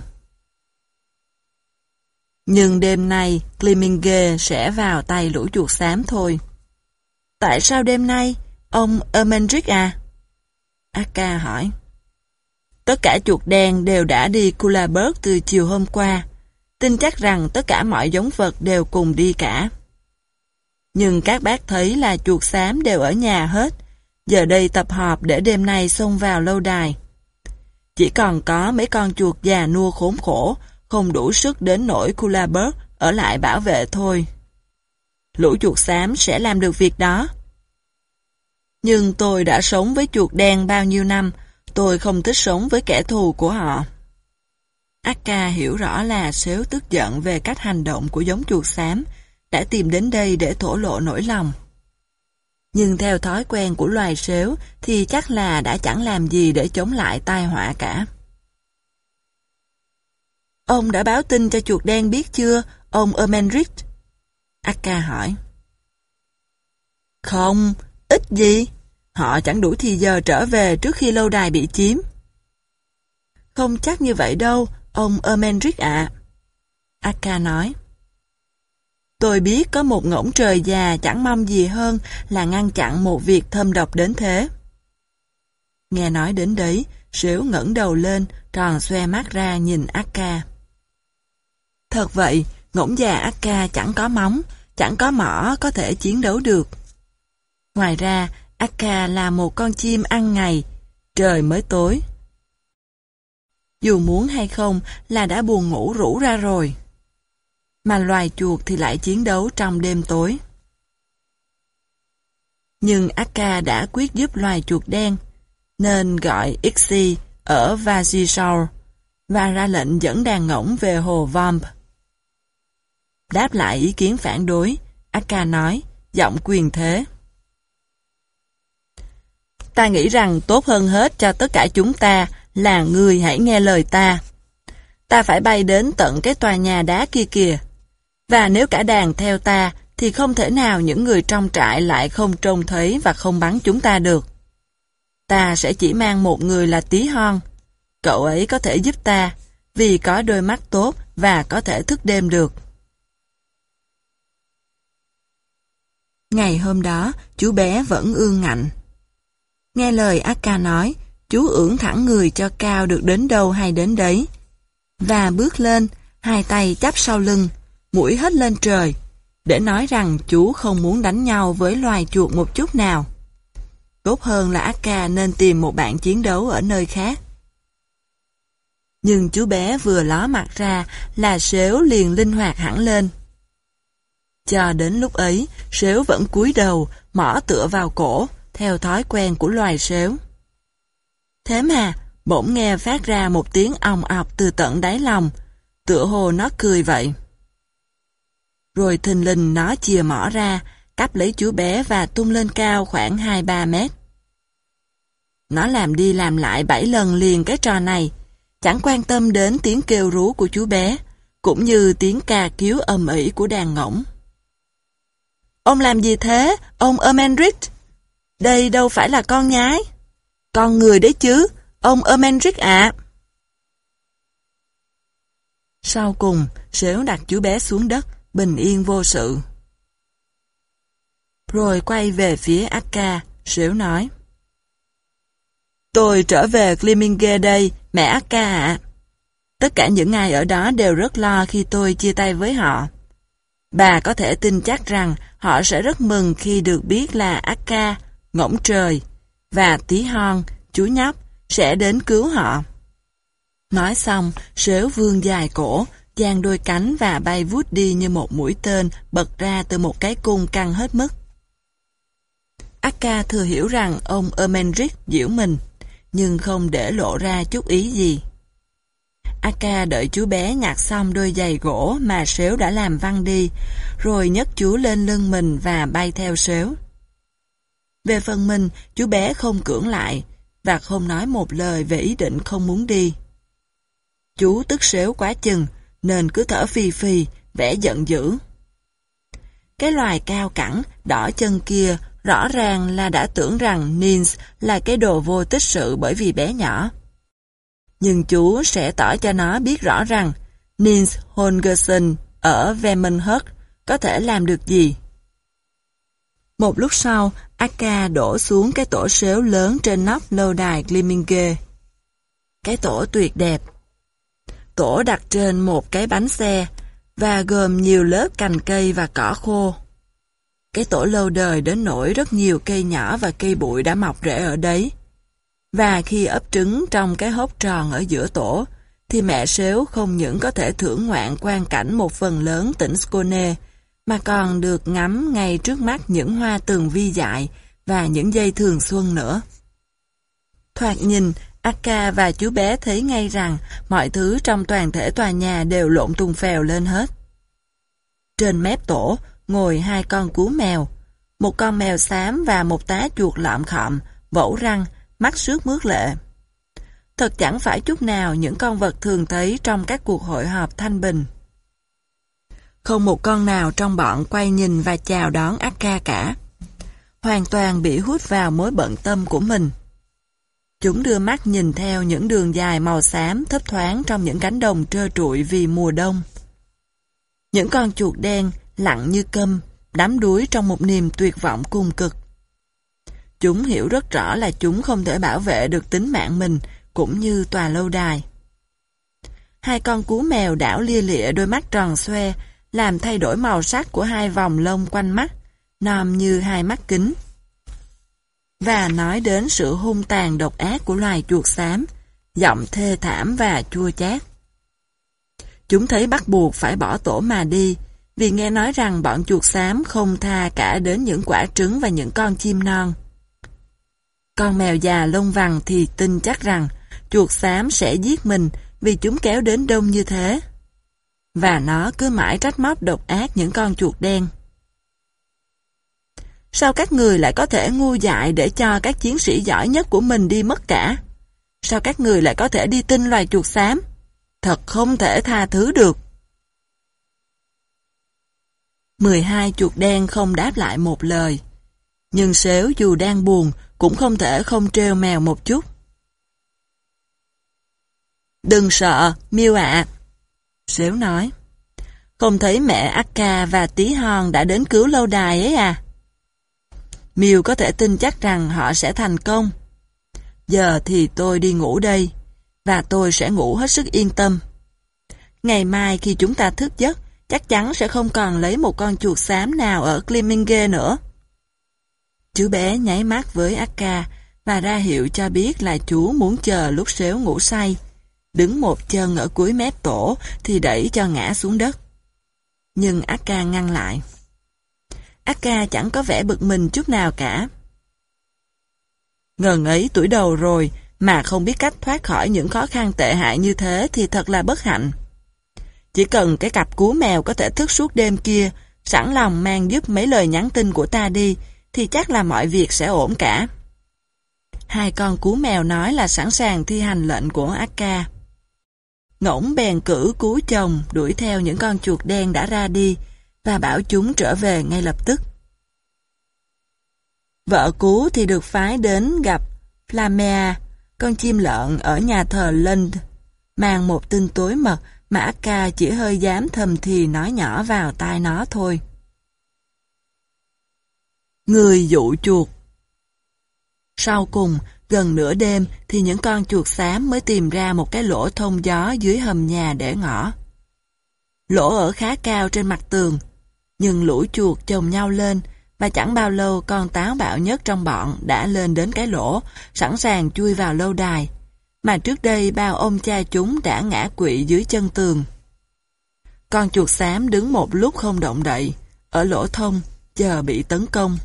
Nhưng đêm nay, Kliminge sẽ vào tay lũ chuột xám thôi. Tại sao đêm nay, ông Ermendrick à? Akka hỏi. Tất cả chuột đen đều đã đi Kulaberg từ chiều hôm qua. Tin chắc rằng tất cả mọi giống vật đều cùng đi cả. Nhưng các bác thấy là chuột xám đều ở nhà hết. Giờ đây tập họp để đêm nay xông vào lâu đài. Chỉ còn có mấy con chuột già nua khốn khổ, không đủ sức đến nỗi Kulaberg ở lại bảo vệ thôi. Lũ chuột xám sẽ làm được việc đó. Nhưng tôi đã sống với chuột đen bao nhiêu năm, tôi không thích sống với kẻ thù của họ. Akka hiểu rõ là Sếu tức giận về cách hành động của giống chuột xám, đã tìm đến đây để thổ lộ nỗi lòng. Nhưng theo thói quen của loài sếu thì chắc là đã chẳng làm gì để chống lại tai họa cả. Ông đã báo tin cho chuột đen biết chưa, ông Ermenrich? Akka hỏi. Không, ít gì. Họ chẳng đủ thì giờ trở về trước khi lâu đài bị chiếm. Không chắc như vậy đâu, ông Ermenrich ạ. À. Akka nói. Tôi biết có một ngỗng trời già chẳng mong gì hơn là ngăn chặn một việc thâm độc đến thế. Nghe nói đến đấy, Sếu ngẩng đầu lên, tròn xoe mắt ra nhìn Akka. Thật vậy, ngỗng già Akka chẳng có móng, chẳng có mỏ có thể chiến đấu được. Ngoài ra, Akka là một con chim ăn ngày, trời mới tối. Dù muốn hay không là đã buồn ngủ rủ ra rồi. Mà loài chuột thì lại chiến đấu trong đêm tối. Nhưng Akka đã quyết giúp loài chuột đen, nên gọi Ixi ở Vazisor và ra lệnh dẫn đàn ngỗng về hồ vamp Đáp lại ý kiến phản đối, Akka nói, giọng quyền thế. Ta nghĩ rằng tốt hơn hết cho tất cả chúng ta là người hãy nghe lời ta. Ta phải bay đến tận cái tòa nhà đá kia kìa. Và nếu cả đàn theo ta, thì không thể nào những người trong trại lại không trông thấy và không bắn chúng ta được. Ta sẽ chỉ mang một người là tí hon. Cậu ấy có thể giúp ta, vì có đôi mắt tốt và có thể thức đêm được. Ngày hôm đó, chú bé vẫn ương ngạnh. Nghe lời Akka nói, chú ưỡn thẳng người cho cao được đến đâu hay đến đấy. Và bước lên, hai tay chắp sau lưng, mũi hết lên trời, để nói rằng chú không muốn đánh nhau với loài chuột một chút nào. Tốt hơn là Akka nên tìm một bạn chiến đấu ở nơi khác. Nhưng chú bé vừa ló mặt ra là xếu liền linh hoạt hẳn lên. Cho đến lúc ấy, sếu vẫn cúi đầu, mỏ tựa vào cổ, theo thói quen của loài sếu. Thế mà, bỗng nghe phát ra một tiếng ong ọc từ tận đáy lòng, tựa hồ nó cười vậy. Rồi thình lình nó chìa mỏ ra, cắp lấy chú bé và tung lên cao khoảng 2-3 mét. Nó làm đi làm lại 7 lần liền cái trò này, chẳng quan tâm đến tiếng kêu rú của chú bé, cũng như tiếng ca cứu ầm ỉ của đàn ngỗng. Ông làm gì thế, ông Ermenrich? Đây đâu phải là con nhái. Con người đấy chứ, ông Ermenrich ạ. Sau cùng, Sếu đặt chú bé xuống đất, bình yên vô sự. Rồi quay về phía Akka, Sếu nói. Tôi trở về Kliminge đây, mẹ Akka ạ. Tất cả những ai ở đó đều rất lo khi tôi chia tay với họ. Bà có thể tin chắc rằng họ sẽ rất mừng khi được biết là Akka, ngỗng trời, và tí hon, chú nhóc, sẽ đến cứu họ. Nói xong, sếu vương dài cổ, dang đôi cánh và bay vút đi như một mũi tên bật ra từ một cái cung căng hết mức. Akka thừa hiểu rằng ông Ermenric giễu mình, nhưng không để lộ ra chút ý gì. Aka đợi chú bé nhặt xong đôi giày gỗ mà sếu đã làm văng đi, rồi nhấc chú lên lưng mình và bay theo sếu. Về phần mình, chú bé không cưỡng lại và không nói một lời về ý định không muốn đi. Chú tức sếu quá chừng, nên cứ thở phì phì, vẻ giận dữ. Cái loài cao cẳng, đỏ chân kia rõ ràng là đã tưởng rằng Nins là cái đồ vô tích sự bởi vì bé nhỏ. Nhưng chú sẽ tỏ cho nó biết rõ rằng Nils Holgersen ở Vemenhut có thể làm được gì. Một lúc sau, Akka đổ xuống cái tổ xếu lớn trên nóc lâu đài Glimminge. Cái tổ tuyệt đẹp. Tổ đặt trên một cái bánh xe và gồm nhiều lớp cành cây và cỏ khô. Cái tổ lâu đời đến nỗi rất nhiều cây nhỏ và cây bụi đã mọc rễ ở đấy. Và khi ấp trứng trong cái hốc tròn ở giữa tổ, thì mẹ sếu không những có thể thưởng ngoạn quan cảnh một phần lớn tỉnh Skone, mà còn được ngắm ngay trước mắt những hoa tường vi dại và những dây thường xuân nữa. Thoạt nhìn, Akka và chú bé thấy ngay rằng mọi thứ trong toàn thể tòa nhà đều lộn tung phèo lên hết. Trên mép tổ ngồi hai con cú mèo, một con mèo xám và một tá chuột lọm khọm, vỗ răng, mắt sướt mướt lệ. Thật chẳng phải chút nào những con vật thường thấy trong các cuộc hội họp thanh bình. Không một con nào trong bọn quay nhìn và chào đón Akka cả. Hoàn toàn bị hút vào mối bận tâm của mình. Chúng đưa mắt nhìn theo những đường dài màu xám thấp thoáng trong những cánh đồng trơ trụi vì mùa đông. Những con chuột đen lặng như câm, đắm đuối trong một niềm tuyệt vọng cùng cực. Chúng hiểu rất rõ là chúng không thể bảo vệ được tính mạng mình, cũng như tòa lâu đài. Hai con cú mèo đảo lia lịa đôi mắt tròn xoe, làm thay đổi màu sắc của hai vòng lông quanh mắt, nòm như hai mắt kính. Và nói đến sự hung tàn độc ác của loài chuột xám, giọng thê thảm và chua chát. Chúng thấy bắt buộc phải bỏ tổ mà đi, vì nghe nói rằng bọn chuột xám không tha cả đến những quả trứng và những con chim non. Con mèo già lông vàng thì tin chắc rằng chuột xám sẽ giết mình vì chúng kéo đến đông như thế. Và nó cứ mãi trách móc độc ác những con chuột đen. Sao các người lại có thể ngu dại để cho các chiến sĩ giỏi nhất của mình đi mất cả? Sao các người lại có thể đi tin loài chuột xám? Thật không thể tha thứ được. 12 chuột đen không đáp lại một lời. Nhưng xếu dù đang buồn, cũng không thể không treo mèo một chút. Đừng sợ, miêu ạ. Sếu nói. Không thấy mẹ Akka và tí hon đã đến cứu lâu đài ấy à? Miêu có thể tin chắc rằng họ sẽ thành công. Giờ thì tôi đi ngủ đây, và tôi sẽ ngủ hết sức yên tâm. Ngày mai khi chúng ta thức giấc, chắc chắn sẽ không còn lấy một con chuột xám nào ở Kliminge nữa. Chú bé nháy mắt với Akka và ra hiệu cho biết là chú muốn chờ lúc xéo ngủ say. Đứng một chân ở cuối mép tổ thì đẩy cho ngã xuống đất. Nhưng Akka ngăn lại. Akka chẳng có vẻ bực mình chút nào cả. Ngần ấy tuổi đầu rồi mà không biết cách thoát khỏi những khó khăn tệ hại như thế thì thật là bất hạnh. Chỉ cần cái cặp cú mèo có thể thức suốt đêm kia, sẵn lòng mang giúp mấy lời nhắn tin của ta đi, thì chắc là mọi việc sẽ ổn cả. Hai con cú mèo nói là sẵn sàng thi hành lệnh của Akka. ngỗng bèn cử cú chồng đuổi theo những con chuột đen đã ra đi và bảo chúng trở về ngay lập tức. Vợ cú thì được phái đến gặp Flamea, con chim lợn ở nhà thờ Lund, mang một tin tối mật mà Akka chỉ hơi dám thầm thì nói nhỏ vào tai nó thôi. Người dụ chuột Sau cùng, gần nửa đêm thì những con chuột xám mới tìm ra một cái lỗ thông gió dưới hầm nhà để ngỏ Lỗ ở khá cao trên mặt tường, nhưng lũ chuột chồng nhau lên và chẳng bao lâu con táo bạo nhất trong bọn đã lên đến cái lỗ, sẵn sàng chui vào lâu đài, mà trước đây bao ông cha chúng đã ngã quỵ dưới chân tường. Con chuột xám đứng một lúc không động đậy, ở lỗ thông, chờ bị tấn công.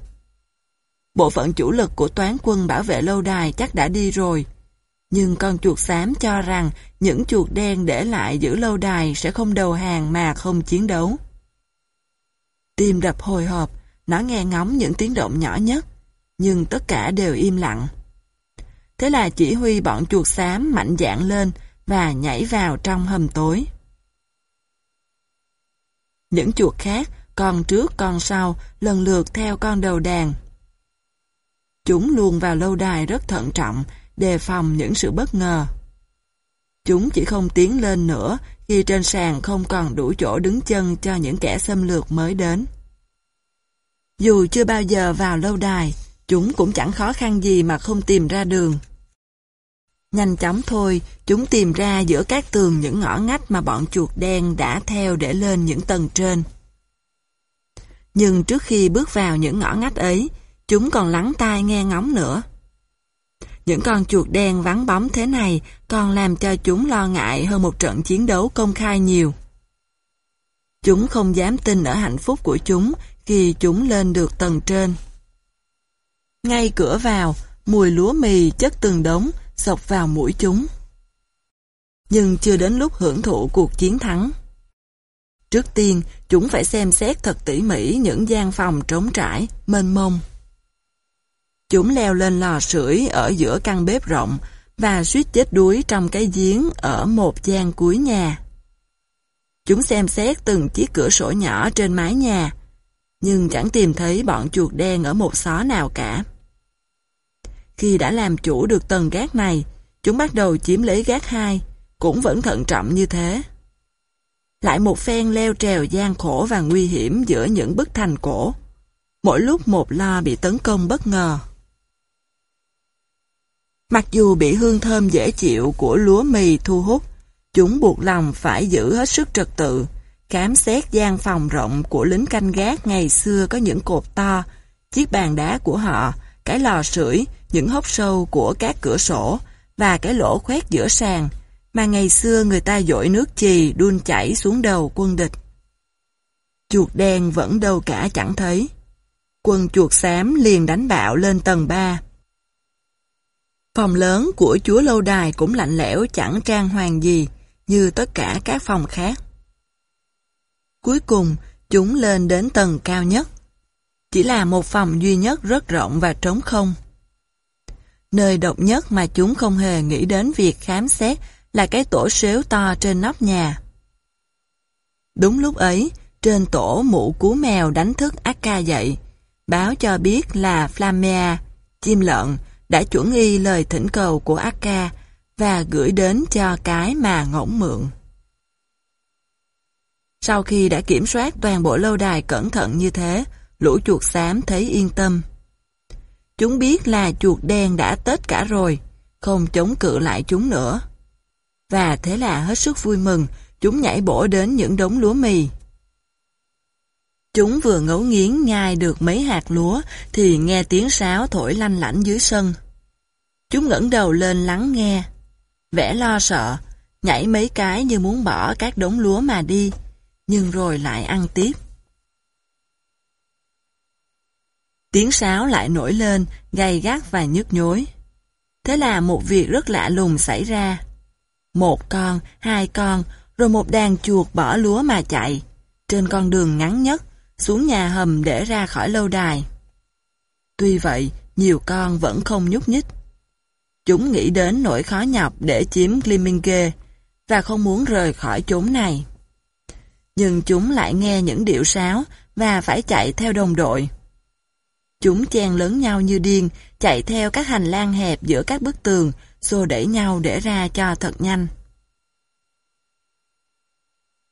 Bộ phận chủ lực của toán quân bảo vệ lâu đài chắc đã đi rồi. Nhưng con chuột xám cho rằng những chuột đen để lại giữ lâu đài sẽ không đầu hàng mà không chiến đấu. Tim đập hồi hộp, nó nghe ngóng những tiếng động nhỏ nhất, nhưng tất cả đều im lặng. Thế là chỉ huy bọn chuột xám mạnh dạn lên và nhảy vào trong hầm tối. Những chuột khác, con trước con sau, lần lượt theo con đầu đàn. Chúng luôn vào lâu đài rất thận trọng, đề phòng những sự bất ngờ. Chúng chỉ không tiến lên nữa khi trên sàn không còn đủ chỗ đứng chân cho những kẻ xâm lược mới đến. Dù chưa bao giờ vào lâu đài, chúng cũng chẳng khó khăn gì mà không tìm ra đường. Nhanh chóng thôi, chúng tìm ra giữa các tường những ngõ ngách mà bọn chuột đen đã theo để lên những tầng trên. Nhưng trước khi bước vào những ngõ ngách ấy, chúng còn lắng tai nghe ngóng nữa. Những con chuột đen vắng bóng thế này còn làm cho chúng lo ngại hơn một trận chiến đấu công khai nhiều. Chúng không dám tin ở hạnh phúc của chúng khi chúng lên được tầng trên. Ngay cửa vào, mùi lúa mì chất từng đống sọc vào mũi chúng. Nhưng chưa đến lúc hưởng thụ cuộc chiến thắng. Trước tiên, chúng phải xem xét thật tỉ mỉ những gian phòng trống trải, mênh mông. Chúng leo lên lò sưởi ở giữa căn bếp rộng và suýt chết đuối trong cái giếng ở một gian cuối nhà. Chúng xem xét từng chiếc cửa sổ nhỏ trên mái nhà, nhưng chẳng tìm thấy bọn chuột đen ở một xó nào cả. Khi đã làm chủ được tầng gác này, chúng bắt đầu chiếm lấy gác hai, cũng vẫn thận trọng như thế. Lại một phen leo trèo gian khổ và nguy hiểm giữa những bức thành cổ. Mỗi lúc một lo bị tấn công bất ngờ. Mặc dù bị hương thơm dễ chịu của lúa mì thu hút, chúng buộc lòng phải giữ hết sức trật tự, khám xét gian phòng rộng của lính canh gác ngày xưa có những cột to, chiếc bàn đá của họ, cái lò sưởi, những hốc sâu của các cửa sổ và cái lỗ khoét giữa sàn mà ngày xưa người ta dội nước chì đun chảy xuống đầu quân địch. Chuột đen vẫn đâu cả chẳng thấy. Quân chuột xám liền đánh bạo lên tầng 3. Phòng lớn của chúa lâu đài cũng lạnh lẽo chẳng trang hoàng gì như tất cả các phòng khác. Cuối cùng, chúng lên đến tầng cao nhất. Chỉ là một phòng duy nhất rất rộng và trống không. Nơi độc nhất mà chúng không hề nghĩ đến việc khám xét là cái tổ xếu to trên nóc nhà. Đúng lúc ấy, trên tổ mụ cú mèo đánh thức Akka dậy, báo cho biết là Flamea, chim lợn, đã chuẩn y lời thỉnh cầu của Akka và gửi đến cho cái mà ngỗng mượn. Sau khi đã kiểm soát toàn bộ lâu đài cẩn thận như thế, lũ chuột xám thấy yên tâm. Chúng biết là chuột đen đã tết cả rồi, không chống cự lại chúng nữa. Và thế là hết sức vui mừng, chúng nhảy bổ đến những đống lúa mì. Chúng vừa ngấu nghiến nhai được mấy hạt lúa thì nghe tiếng sáo thổi lanh lảnh dưới sân. Chúng ngẩng đầu lên lắng nghe. Vẻ lo sợ, nhảy mấy cái như muốn bỏ các đống lúa mà đi, nhưng rồi lại ăn tiếp. Tiếng sáo lại nổi lên, gay gắt và nhức nhối. Thế là một việc rất lạ lùng xảy ra. Một con, hai con, rồi một đàn chuột bỏ lúa mà chạy, trên con đường ngắn nhất, xuống nhà hầm để ra khỏi lâu đài. Tuy vậy, nhiều con vẫn không nhúc nhích. Chúng nghĩ đến nỗi khó nhọc để chiếm Gliminge, và không muốn rời khỏi chốn này. Nhưng chúng lại nghe những điệu sáo và phải chạy theo đồng đội. Chúng chen lớn nhau như điên, chạy theo các hành lang hẹp giữa các bức tường, xô đẩy nhau để ra cho thật nhanh.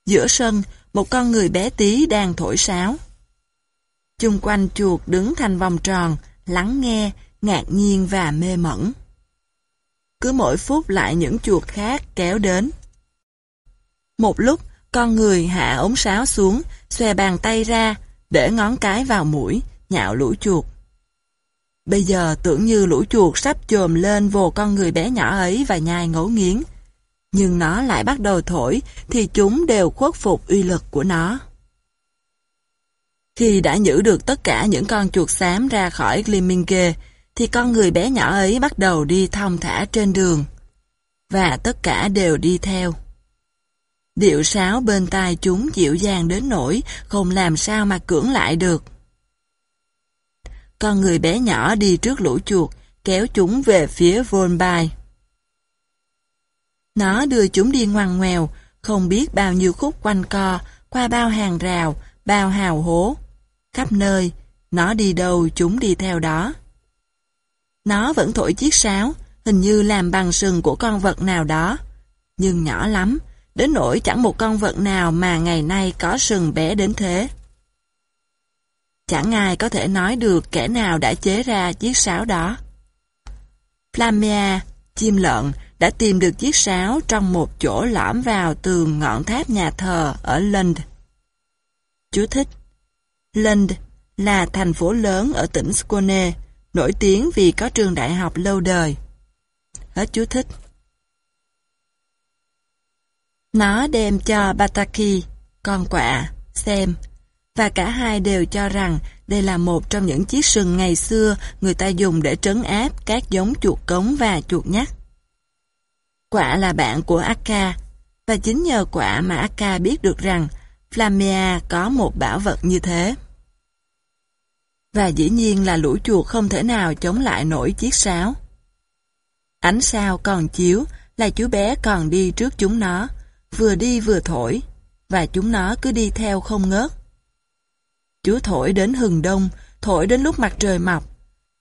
Giữa sân, một con người bé tí đang thổi sáo. Chung quanh chuột đứng thành vòng tròn, lắng nghe, ngạc nhiên và mê mẩn. Cứ mỗi phút lại những chuột khác kéo đến. Một lúc, con người hạ ống sáo xuống, xòe bàn tay ra, để ngón cái vào mũi, nhạo lũ chuột. Bây giờ tưởng như lũ chuột sắp chồm lên vồ con người bé nhỏ ấy và nhai ngấu nghiến. Nhưng nó lại bắt đầu thổi, thì chúng đều khuất phục uy lực của nó. Khi đã giữ được tất cả những con chuột xám ra khỏi Gliminge, thì con người bé nhỏ ấy bắt đầu đi thong thả trên đường. Và tất cả đều đi theo. Điệu sáo bên tai chúng dịu dàng đến nỗi không làm sao mà cưỡng lại được. Con người bé nhỏ đi trước lũ chuột, kéo chúng về phía Volby. Nó đưa chúng đi ngoằn ngoèo, không biết bao nhiêu khúc quanh co, qua bao hàng rào, bao hào hố. Khắp nơi, nó đi đâu chúng đi theo đó. Nó vẫn thổi chiếc sáo, hình như làm bằng sừng của con vật nào đó. Nhưng nhỏ lắm, đến nỗi chẳng một con vật nào mà ngày nay có sừng bé đến thế. Chẳng ai có thể nói được kẻ nào đã chế ra chiếc sáo đó. Flamia, chim lợn, đã tìm được chiếc sáo trong một chỗ lõm vào tường ngọn tháp nhà thờ ở Lund. Chú thích Lund là thành phố lớn ở tỉnh Skåne, nổi tiếng vì có trường đại học lâu đời. Hết chú thích. Nó đem cho Bataki, con quạ, xem, và cả hai đều cho rằng đây là một trong những chiếc sừng ngày xưa người ta dùng để trấn áp các giống chuột cống và chuột nhắt. Quả là bạn của Akka, và chính nhờ quả mà Akka biết được rằng Flamia có một bảo vật như thế. Và dĩ nhiên là lũ chuột không thể nào chống lại nổi chiếc sáo. Ánh sao còn chiếu là chú bé còn đi trước chúng nó, vừa đi vừa thổi, và chúng nó cứ đi theo không ngớt. Chú thổi đến hừng đông, thổi đến lúc mặt trời mọc,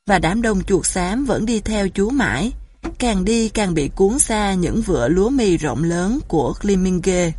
và đám đông chuột xám vẫn đi theo chú mãi, càng đi càng bị cuốn xa những vựa lúa mì rộng lớn của Kliminge.